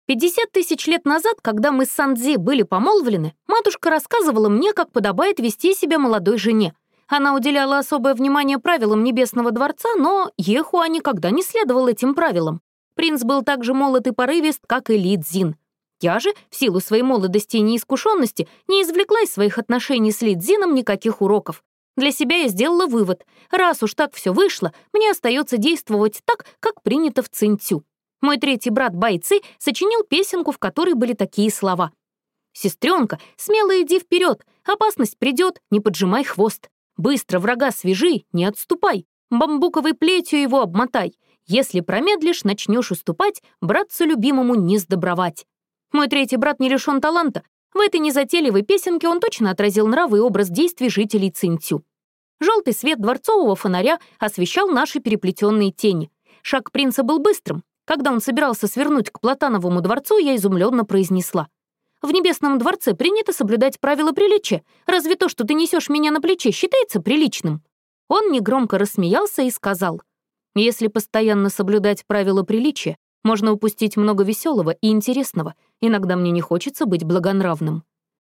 50 тысяч лет назад, когда мы с Сандзи были помолвлены, матушка рассказывала мне, как подобает вести себя молодой жене. Она уделяла особое внимание правилам Небесного дворца, но Ехуа никогда не следовал этим правилам. Принц был так же молод и порывист, как и Ли Цзин. Я же, в силу своей молодости и неискушенности, не извлекла из своих отношений с Ли Цзином никаких уроков. Для себя я сделала вывод. Раз уж так все вышло, мне остается действовать так, как принято в Цинцю. Мой третий брат Байцы сочинил песенку, в которой были такие слова. «Сестренка, смело иди вперед, опасность придет, не поджимай хвост. Быстро врага свяжи, не отступай, бамбуковой плетью его обмотай. Если промедлишь, начнешь уступать, братцу любимому не сдобровать». Мой третий брат не лишен таланта. В этой незатейливой песенке он точно отразил нравы и образ действий жителей Цинцю. Желтый свет дворцового фонаря освещал наши переплетенные тени. Шаг принца был быстрым, когда он собирался свернуть к Платановому дворцу, я изумленно произнесла. «В Небесном дворце принято соблюдать правила приличия. Разве то, что ты несешь меня на плече, считается приличным?» Он негромко рассмеялся и сказал. «Если постоянно соблюдать правила приличия, можно упустить много веселого и интересного. Иногда мне не хочется быть благонравным».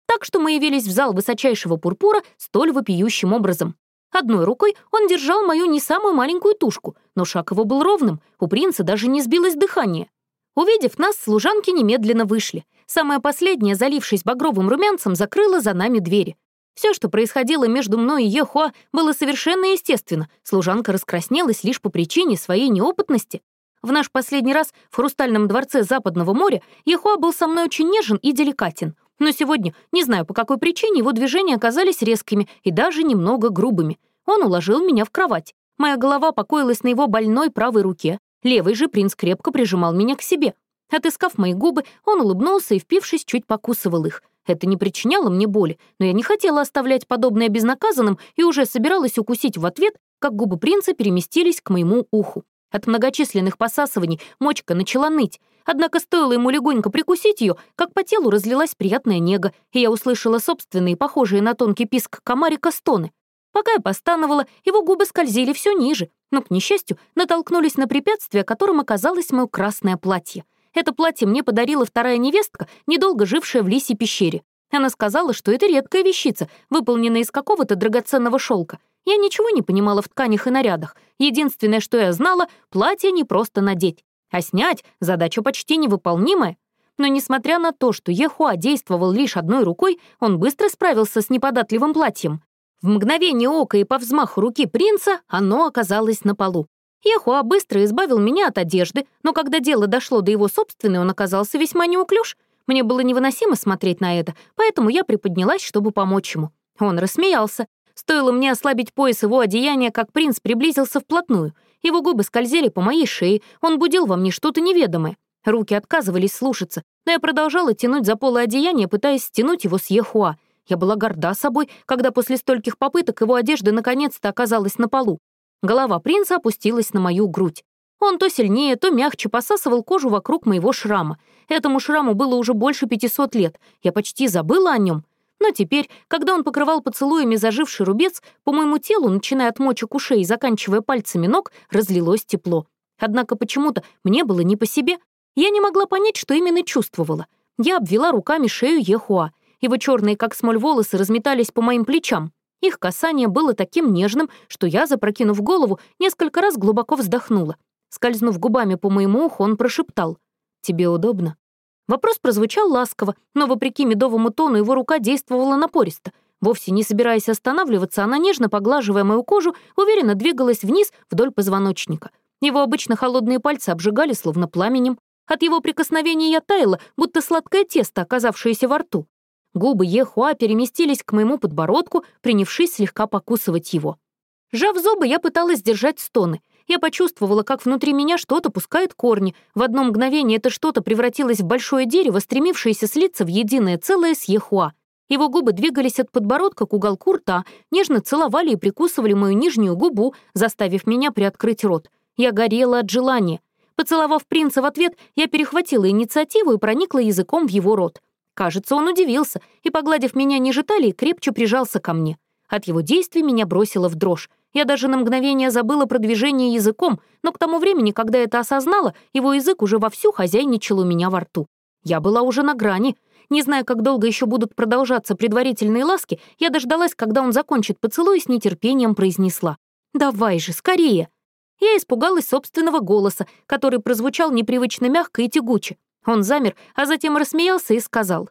Так что мы явились в зал высочайшего пурпура столь вопиющим образом. Одной рукой он держал мою не самую маленькую тушку, но шаг его был ровным, у принца даже не сбилось дыхание. Увидев нас, служанки немедленно вышли. Самая последняя, залившись багровым румянцем, закрыла за нами двери. Все, что происходило между мной и Ехуа, было совершенно естественно. Служанка раскраснелась лишь по причине своей неопытности. В наш последний раз в Хрустальном дворце Западного моря Ехуа был со мной очень нежен и деликатен. Но сегодня, не знаю по какой причине, его движения оказались резкими и даже немного грубыми. Он уложил меня в кровать. Моя голова покоилась на его больной правой руке. Левый же принц крепко прижимал меня к себе. Отыскав мои губы, он улыбнулся и, впившись, чуть покусывал их. Это не причиняло мне боли, но я не хотела оставлять подобное безнаказанным и уже собиралась укусить в ответ, как губы принца переместились к моему уху. От многочисленных посасываний мочка начала ныть, однако стоило ему легонько прикусить ее, как по телу разлилась приятная нега, и я услышала собственные, похожие на тонкий писк комарика, стоны. Пока я постановала, его губы скользили все ниже, но, к несчастью, натолкнулись на препятствие, которым оказалось мое красное платье. Это платье мне подарила вторая невестка, недолго жившая в лисе пещере. Она сказала, что это редкая вещица, выполненная из какого-то драгоценного шелка. Я ничего не понимала в тканях и нарядах. Единственное, что я знала, платье не просто надеть. А снять — задача почти невыполнимая. Но несмотря на то, что Ехуа действовал лишь одной рукой, он быстро справился с неподатливым платьем. В мгновение ока и по взмаху руки принца оно оказалось на полу. Ехуа быстро избавил меня от одежды, но когда дело дошло до его собственной, он оказался весьма неуклюж. Мне было невыносимо смотреть на это, поэтому я приподнялась, чтобы помочь ему. Он рассмеялся. Стоило мне ослабить пояс его одеяния, как принц приблизился вплотную. Его губы скользили по моей шее, он будил во мне что-то неведомое. Руки отказывались слушаться, но я продолжала тянуть за полы одеяния, пытаясь стянуть его с Ехуа. Я была горда собой, когда после стольких попыток его одежда наконец-то оказалась на полу. Голова принца опустилась на мою грудь. Он то сильнее, то мягче посасывал кожу вокруг моего шрама. Этому шраму было уже больше 500 лет. Я почти забыла о нем. Но теперь, когда он покрывал поцелуями заживший рубец, по моему телу, начиная от мочек ушей и заканчивая пальцами ног, разлилось тепло. Однако почему-то мне было не по себе. Я не могла понять, что именно чувствовала. Я обвела руками шею Ехуа. Его черные, как смоль, волосы разметались по моим плечам. Их касание было таким нежным, что я, запрокинув голову, несколько раз глубоко вздохнула. Скользнув губами по моему уху, он прошептал. «Тебе удобно?» Вопрос прозвучал ласково, но, вопреки медовому тону, его рука действовала напористо. Вовсе не собираясь останавливаться, она, нежно поглаживая мою кожу, уверенно двигалась вниз вдоль позвоночника. Его обычно холодные пальцы обжигали, словно пламенем. От его прикосновения я таяла, будто сладкое тесто, оказавшееся во рту. Губы Ехуа переместились к моему подбородку, принявшись слегка покусывать его. Сжав зубы, я пыталась сдержать стоны. Я почувствовала, как внутри меня что-то пускает корни. В одно мгновение это что-то превратилось в большое дерево, стремившееся слиться в единое целое с Ехуа. Его губы двигались от подбородка к уголку рта, нежно целовали и прикусывали мою нижнюю губу, заставив меня приоткрыть рот. Я горела от желания. Поцеловав принца в ответ, я перехватила инициативу и проникла языком в его рот. Кажется, он удивился и, погладив меня ниже талии, крепче прижался ко мне. От его действий меня бросило в дрожь. Я даже на мгновение забыла про движение языком, но к тому времени, когда это осознала, его язык уже вовсю хозяйничал у меня во рту. Я была уже на грани. Не зная, как долго еще будут продолжаться предварительные ласки, я дождалась, когда он закончит поцелуй и с нетерпением произнесла. «Давай же, скорее!» Я испугалась собственного голоса, который прозвучал непривычно мягко и тягуче. Он замер, а затем рассмеялся и сказал.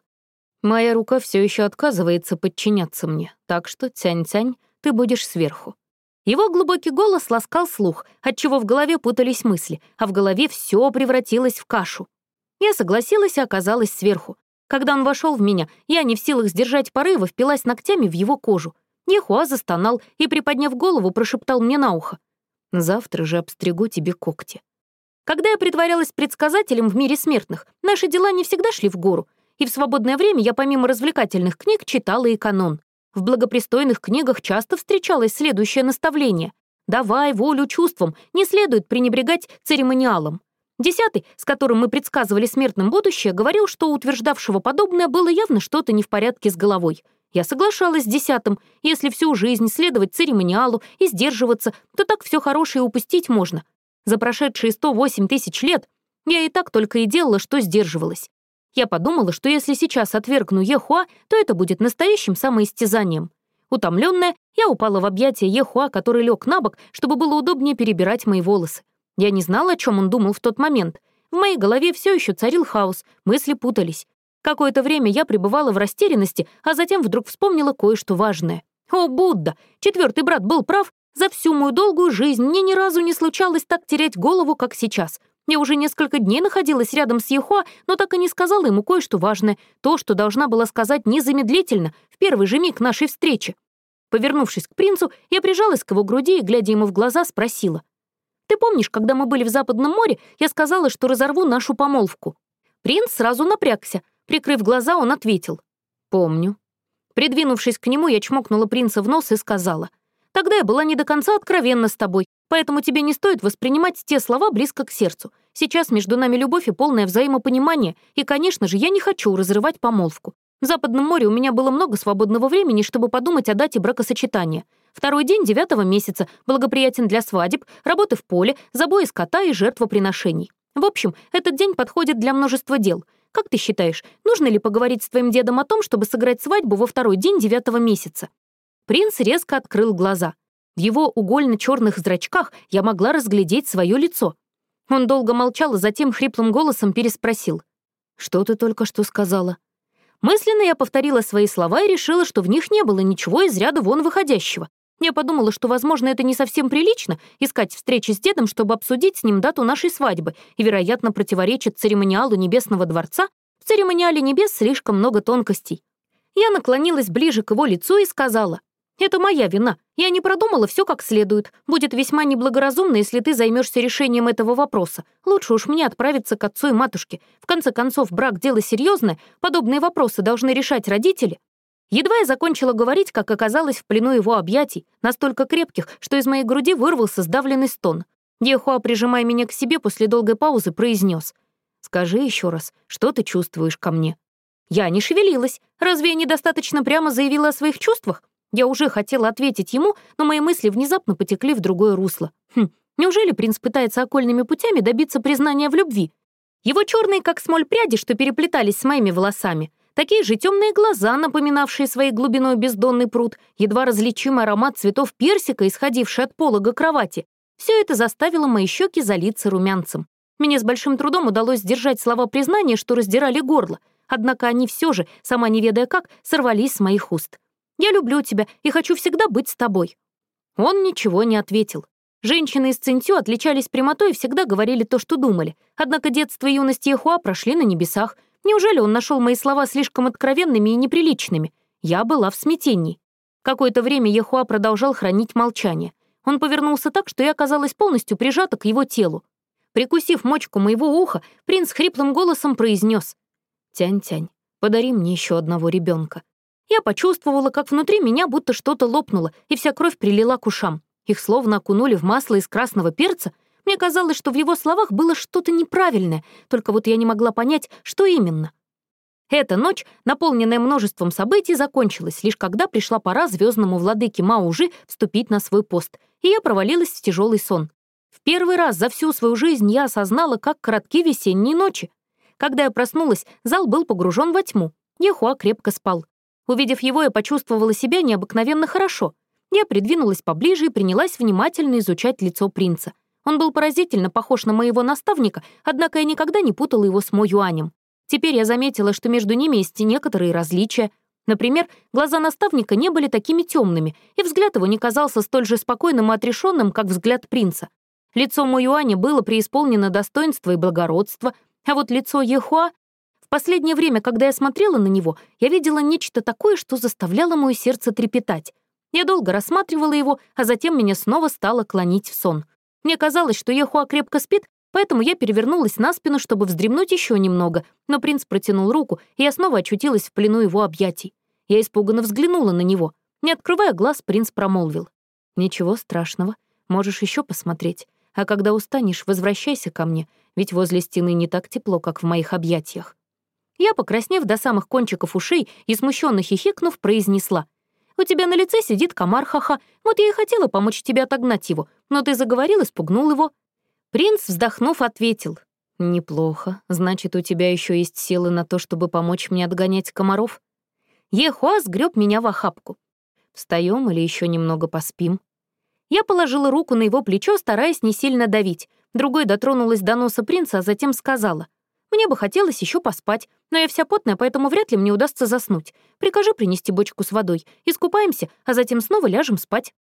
«Моя рука все еще отказывается подчиняться мне, так что, тянь-тянь, ты будешь сверху». Его глубокий голос ласкал слух, отчего в голове путались мысли, а в голове все превратилось в кашу. Я согласилась и оказалась сверху. Когда он вошел в меня, я, не в силах сдержать порыва, впилась ногтями в его кожу. Нехуа застонал и, приподняв голову, прошептал мне на ухо. «Завтра же обстригу тебе когти». Когда я притворялась предсказателем в мире смертных, наши дела не всегда шли в гору, и в свободное время я помимо развлекательных книг читала и канон. В благопристойных книгах часто встречалось следующее наставление. «Давай волю чувствам, не следует пренебрегать церемониалом». Десятый, с которым мы предсказывали смертным будущее, говорил, что у утверждавшего подобное было явно что-то не в порядке с головой. Я соглашалась с десятым. Если всю жизнь следовать церемониалу и сдерживаться, то так все хорошее упустить можно. За прошедшие 108 тысяч лет я и так только и делала, что сдерживалась. Я подумала, что если сейчас отвергну Ехуа, то это будет настоящим самоистязанием. Утомленная, я упала в объятия Ехуа, который лег на бок, чтобы было удобнее перебирать мои волосы. Я не знала, о чем он думал в тот момент. В моей голове все еще царил хаос, мысли путались. Какое-то время я пребывала в растерянности, а затем вдруг вспомнила кое-что важное. О, Будда! Четвертый брат был прав. За всю мою долгую жизнь мне ни разу не случалось так терять голову, как сейчас. Я уже несколько дней находилась рядом с Ехуа, но так и не сказала ему кое-что важное, то, что должна была сказать незамедлительно, в первый же миг нашей встречи. Повернувшись к принцу, я прижалась к его груди и, глядя ему в глаза, спросила. «Ты помнишь, когда мы были в Западном море, я сказала, что разорву нашу помолвку?» Принц сразу напрягся. Прикрыв глаза, он ответил. «Помню». Придвинувшись к нему, я чмокнула принца в нос и сказала. «Тогда я была не до конца откровенна с тобой, поэтому тебе не стоит воспринимать те слова близко к сердцу. Сейчас между нами любовь и полное взаимопонимание, и, конечно же, я не хочу разрывать помолвку. В Западном море у меня было много свободного времени, чтобы подумать о дате бракосочетания. Второй день девятого месяца благоприятен для свадеб, работы в поле, забои скота и жертвоприношений. В общем, этот день подходит для множества дел. Как ты считаешь, нужно ли поговорить с твоим дедом о том, чтобы сыграть свадьбу во второй день девятого месяца?» Принц резко открыл глаза. В его угольно-черных зрачках я могла разглядеть свое лицо. Он долго молчал, а затем хриплым голосом переспросил. «Что ты только что сказала?» Мысленно я повторила свои слова и решила, что в них не было ничего из ряда вон выходящего. Я подумала, что, возможно, это не совсем прилично — искать встречи с дедом, чтобы обсудить с ним дату нашей свадьбы, и, вероятно, противоречит церемониалу Небесного дворца. В церемониале небес слишком много тонкостей. Я наклонилась ближе к его лицу и сказала, «Это моя вина. Я не продумала все как следует. Будет весьма неблагоразумно, если ты займешься решением этого вопроса. Лучше уж мне отправиться к отцу и матушке. В конце концов, брак — дело серьезное, подобные вопросы должны решать родители». Едва я закончила говорить, как оказалось в плену его объятий, настолько крепких, что из моей груди вырвался сдавленный стон. Ехуа, прижимая меня к себе после долгой паузы, произнес: «Скажи еще раз, что ты чувствуешь ко мне?» Я не шевелилась. Разве я недостаточно прямо заявила о своих чувствах? Я уже хотела ответить ему, но мои мысли внезапно потекли в другое русло. Хм, неужели принц пытается окольными путями добиться признания в любви? Его черные, как смоль пряди, что переплетались с моими волосами, такие же темные глаза, напоминавшие своей глубиной бездонный пруд, едва различимый аромат цветов персика, исходивший от полога кровати. Все это заставило мои щеки залиться румянцем. Мне с большим трудом удалось сдержать слова признания, что раздирали горло, однако они все же, сама не ведая как, сорвались с моих уст. Я люблю тебя и хочу всегда быть с тобой». Он ничего не ответил. Женщины из Цинтю отличались прямотой и всегда говорили то, что думали. Однако детство и юность Яхуа прошли на небесах. Неужели он нашел мои слова слишком откровенными и неприличными? Я была в смятении. Какое-то время Яхуа продолжал хранить молчание. Он повернулся так, что я оказалась полностью прижата к его телу. Прикусив мочку моего уха, принц хриплым голосом произнес: «Тянь-тянь, подари мне еще одного ребенка. Я почувствовала, как внутри меня будто что-то лопнуло, и вся кровь прилила к ушам. Их словно окунули в масло из красного перца. Мне казалось, что в его словах было что-то неправильное, только вот я не могла понять, что именно. Эта ночь, наполненная множеством событий, закончилась, лишь когда пришла пора звездному владыке Маужи вступить на свой пост, и я провалилась в тяжелый сон. В первый раз за всю свою жизнь я осознала, как коротки весенние ночи. Когда я проснулась, зал был погружен во тьму. Ехуа крепко спал. Увидев его, я почувствовала себя необыкновенно хорошо. Я придвинулась поближе и принялась внимательно изучать лицо принца. Он был поразительно похож на моего наставника, однако я никогда не путала его с Мо Юанем. Теперь я заметила, что между ними есть некоторые различия. Например, глаза наставника не были такими темными, и взгляд его не казался столь же спокойным и отрешенным, как взгляд принца. Лицо Мо Юаня было преисполнено достоинства и благородства, а вот лицо Ехуа последнее время, когда я смотрела на него, я видела нечто такое, что заставляло мое сердце трепетать. Я долго рассматривала его, а затем меня снова стало клонить в сон. Мне казалось, что Ехуа крепко спит, поэтому я перевернулась на спину, чтобы вздремнуть еще немного, но принц протянул руку, и я снова очутилась в плену его объятий. Я испуганно взглянула на него. Не открывая глаз, принц промолвил. «Ничего страшного, можешь еще посмотреть. А когда устанешь, возвращайся ко мне, ведь возле стены не так тепло, как в моих объятиях». Я, покраснев до самых кончиков ушей и смущенно хихикнув, произнесла. «У тебя на лице сидит комар, ха-ха. Вот я и хотела помочь тебе отогнать его, но ты заговорил и спугнул его». Принц, вздохнув, ответил. «Неплохо. Значит, у тебя еще есть силы на то, чтобы помочь мне отгонять комаров?» Ехуа сгреб меня в охапку. Встаем или еще немного поспим?» Я положила руку на его плечо, стараясь не сильно давить. Другой дотронулась до носа принца, а затем сказала. «Мне бы хотелось еще поспать, но я вся потная, поэтому вряд ли мне удастся заснуть. Прикажи принести бочку с водой. Искупаемся, а затем снова ляжем спать».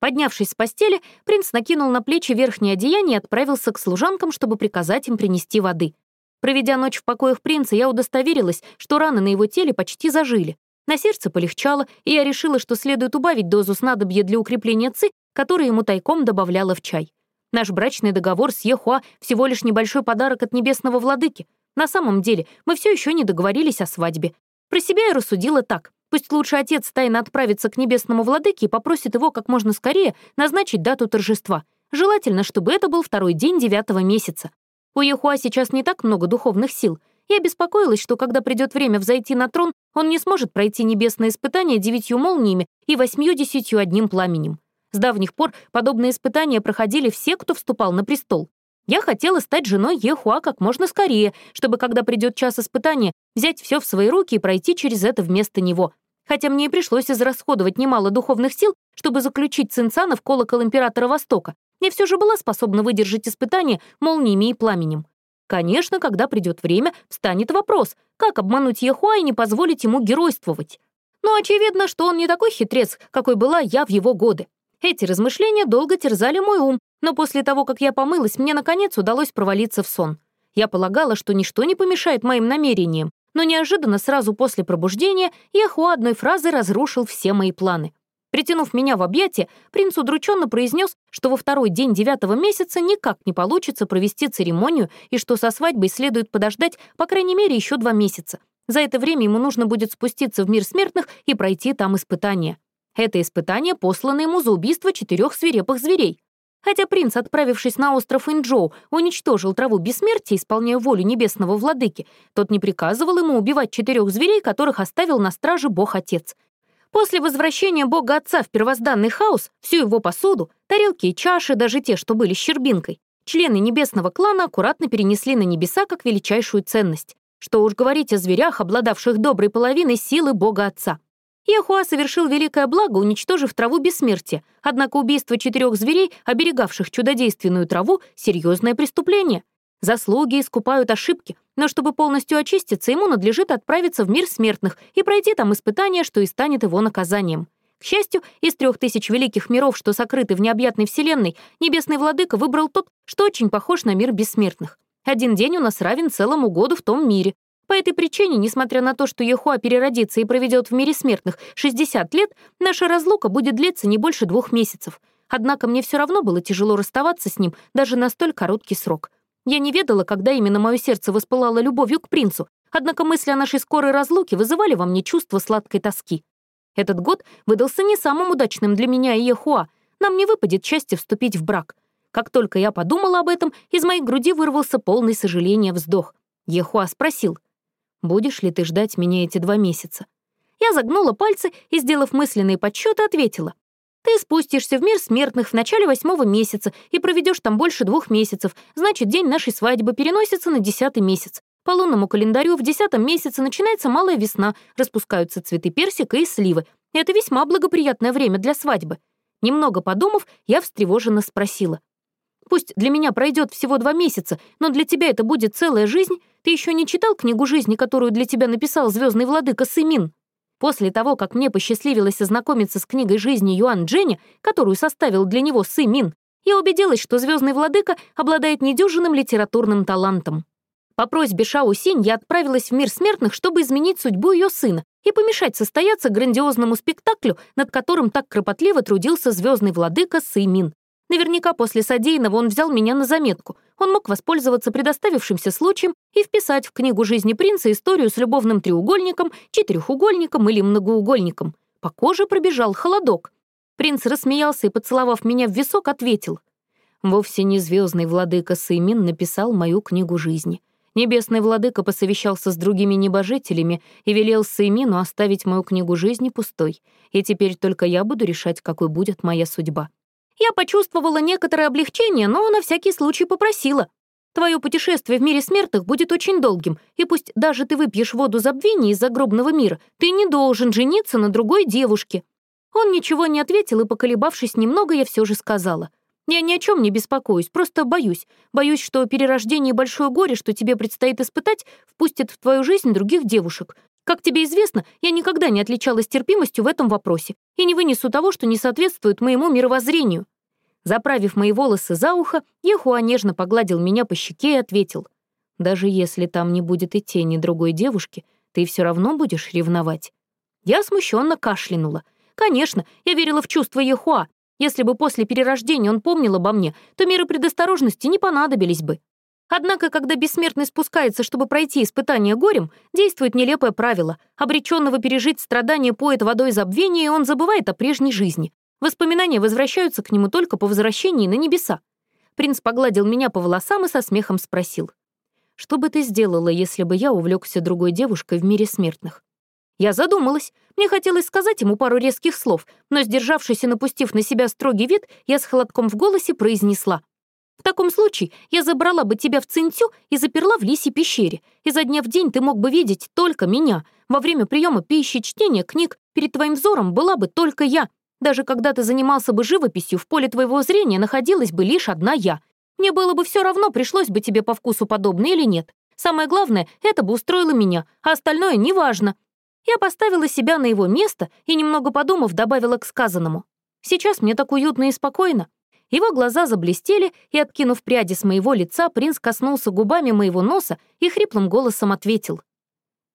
Поднявшись с постели, принц накинул на плечи верхнее одеяние и отправился к служанкам, чтобы приказать им принести воды. Проведя ночь в покоях принца, я удостоверилась, что раны на его теле почти зажили. На сердце полегчало, и я решила, что следует убавить дозу снадобья для укрепления ЦИ, которое ему тайком добавляла в чай. Наш брачный договор с Ехуа — всего лишь небольшой подарок от небесного владыки. На самом деле, мы все еще не договорились о свадьбе. Про себя я рассудила так. Пусть лучше отец тайно отправится к небесному владыке и попросит его как можно скорее назначить дату торжества. Желательно, чтобы это был второй день девятого месяца. У Ехуа сейчас не так много духовных сил. Я беспокоилась, что когда придет время взойти на трон, он не сможет пройти небесное испытание девятью молниями и восьмью десятью одним пламенем. С давних пор подобные испытания проходили все, кто вступал на престол. Я хотела стать женой Ехуа как можно скорее, чтобы, когда придет час испытания, взять все в свои руки и пройти через это вместо него. Хотя мне и пришлось израсходовать немало духовных сил, чтобы заключить Цинцана в колокол Императора Востока, я все же была способна выдержать испытания молниями и пламенем. Конечно, когда придет время, встанет вопрос, как обмануть Ехуа и не позволить ему геройствовать. Но очевидно, что он не такой хитрец, какой была я в его годы. Эти размышления долго терзали мой ум, но после того, как я помылась, мне, наконец, удалось провалиться в сон. Я полагала, что ничто не помешает моим намерениям, но неожиданно сразу после пробуждения Яхуа одной фразой разрушил все мои планы. Притянув меня в объятия, принц удрученно произнес, что во второй день девятого месяца никак не получится провести церемонию и что со свадьбой следует подождать по крайней мере еще два месяца. За это время ему нужно будет спуститься в мир смертных и пройти там испытания. Это испытание послано ему за убийство четырех свирепых зверей. Хотя принц, отправившись на остров Инджоу, уничтожил траву бессмертия, исполняя волю небесного владыки, тот не приказывал ему убивать четырех зверей, которых оставил на страже бог-отец. После возвращения бога-отца в первозданный хаос, всю его посуду, тарелки и чаши, даже те, что были щербинкой, члены небесного клана аккуратно перенесли на небеса как величайшую ценность. Что уж говорить о зверях, обладавших доброй половиной силы бога-отца. Яхуа совершил великое благо, уничтожив траву бессмертия, однако убийство четырех зверей, оберегавших чудодейственную траву, — серьезное преступление. Заслуги искупают ошибки, но чтобы полностью очиститься, ему надлежит отправиться в мир смертных и пройти там испытание, что и станет его наказанием. К счастью, из трех тысяч великих миров, что сокрыты в необъятной вселенной, Небесный Владыка выбрал тот, что очень похож на мир бессмертных. Один день у нас равен целому году в том мире, по этой причине, несмотря на то, что Ехуа переродится и проведет в мире смертных 60 лет, наша разлука будет длиться не больше двух месяцев. Однако мне все равно было тяжело расставаться с ним даже на столь короткий срок. Я не ведала, когда именно мое сердце воспылало любовью к принцу, однако мысли о нашей скорой разлуке вызывали во мне чувство сладкой тоски. Этот год выдался не самым удачным для меня и Ехуа. Нам не выпадет счастье вступить в брак. Как только я подумала об этом, из моей груди вырвался полный сожаления вздох. Ехуа спросил — Будешь ли ты ждать меня эти два месяца?» Я загнула пальцы и, сделав мысленные подсчеты, ответила. «Ты спустишься в мир смертных в начале восьмого месяца и проведешь там больше двух месяцев, значит, день нашей свадьбы переносится на десятый месяц. По лунному календарю в десятом месяце начинается малая весна, распускаются цветы персика и сливы. Это весьма благоприятное время для свадьбы». Немного подумав, я встревоженно спросила. Пусть для меня пройдет всего два месяца, но для тебя это будет целая жизнь. Ты еще не читал книгу жизни, которую для тебя написал звездный владыка Сымин? После того, как мне посчастливилось ознакомиться с книгой жизни Юан Дженя, которую составил для него Сымин, я убедилась, что звездный владыка обладает недюжинным литературным талантом. По просьбе Шао Синь я отправилась в мир смертных, чтобы изменить судьбу ее сына и помешать состояться грандиозному спектаклю, над которым так кропотливо трудился звездный владыка Сымин. Наверняка после содеянного он взял меня на заметку. Он мог воспользоваться предоставившимся случаем и вписать в книгу жизни принца историю с любовным треугольником, четырехугольником или многоугольником. По коже пробежал холодок. Принц рассмеялся и, поцеловав меня в висок, ответил. Вовсе не звездный владыка Саймин написал мою книгу жизни. Небесный владыка посовещался с другими небожителями и велел Саймину оставить мою книгу жизни пустой, и теперь только я буду решать, какой будет моя судьба. Я почувствовала некоторое облегчение, но на всякий случай попросила. Твое путешествие в мире смертных будет очень долгим, и пусть даже ты выпьешь воду забвения из загробного мира, ты не должен жениться на другой девушке». Он ничего не ответил, и, поколебавшись немного, я все же сказала. «Я ни о чем не беспокоюсь, просто боюсь. Боюсь, что перерождение и большое горе, что тебе предстоит испытать, впустит в твою жизнь других девушек. Как тебе известно, я никогда не отличалась терпимостью в этом вопросе и не вынесу того, что не соответствует моему мировоззрению». Заправив мои волосы за ухо, Ехуа нежно погладил меня по щеке и ответил. «Даже если там не будет и тени другой девушки, ты все равно будешь ревновать». Я смущенно кашлянула. Конечно, я верила в чувства Ехуа. Если бы после перерождения он помнил обо мне, то меры предосторожности не понадобились бы. Однако, когда бессмертный спускается, чтобы пройти испытание горем, действует нелепое правило. Обреченного пережить страдания поет водой забвения, и он забывает о прежней жизни. Воспоминания возвращаются к нему только по возвращении на небеса. Принц погладил меня по волосам и со смехом спросил. «Что бы ты сделала, если бы я увлекся другой девушкой в мире смертных?» Я задумалась. Мне хотелось сказать ему пару резких слов, но, сдержавшись и напустив на себя строгий вид, я с холодком в голосе произнесла. «В таком случае я забрала бы тебя в Цинтю и заперла в лисе пещере. Изо дня в день ты мог бы видеть только меня. Во время приема пищи, чтения книг перед твоим взором была бы только я. Даже когда ты занимался бы живописью, в поле твоего зрения находилась бы лишь одна я. Мне было бы все равно, пришлось бы тебе по вкусу подобно или нет. Самое главное, это бы устроило меня, а остальное неважно. Я поставила себя на его место и, немного подумав, добавила к сказанному. Сейчас мне так уютно и спокойно. Его глаза заблестели, и, откинув пряди с моего лица, принц коснулся губами моего носа и хриплым голосом ответил.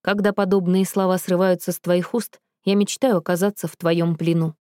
«Когда подобные слова срываются с твоих уст, я мечтаю оказаться в твоем плену».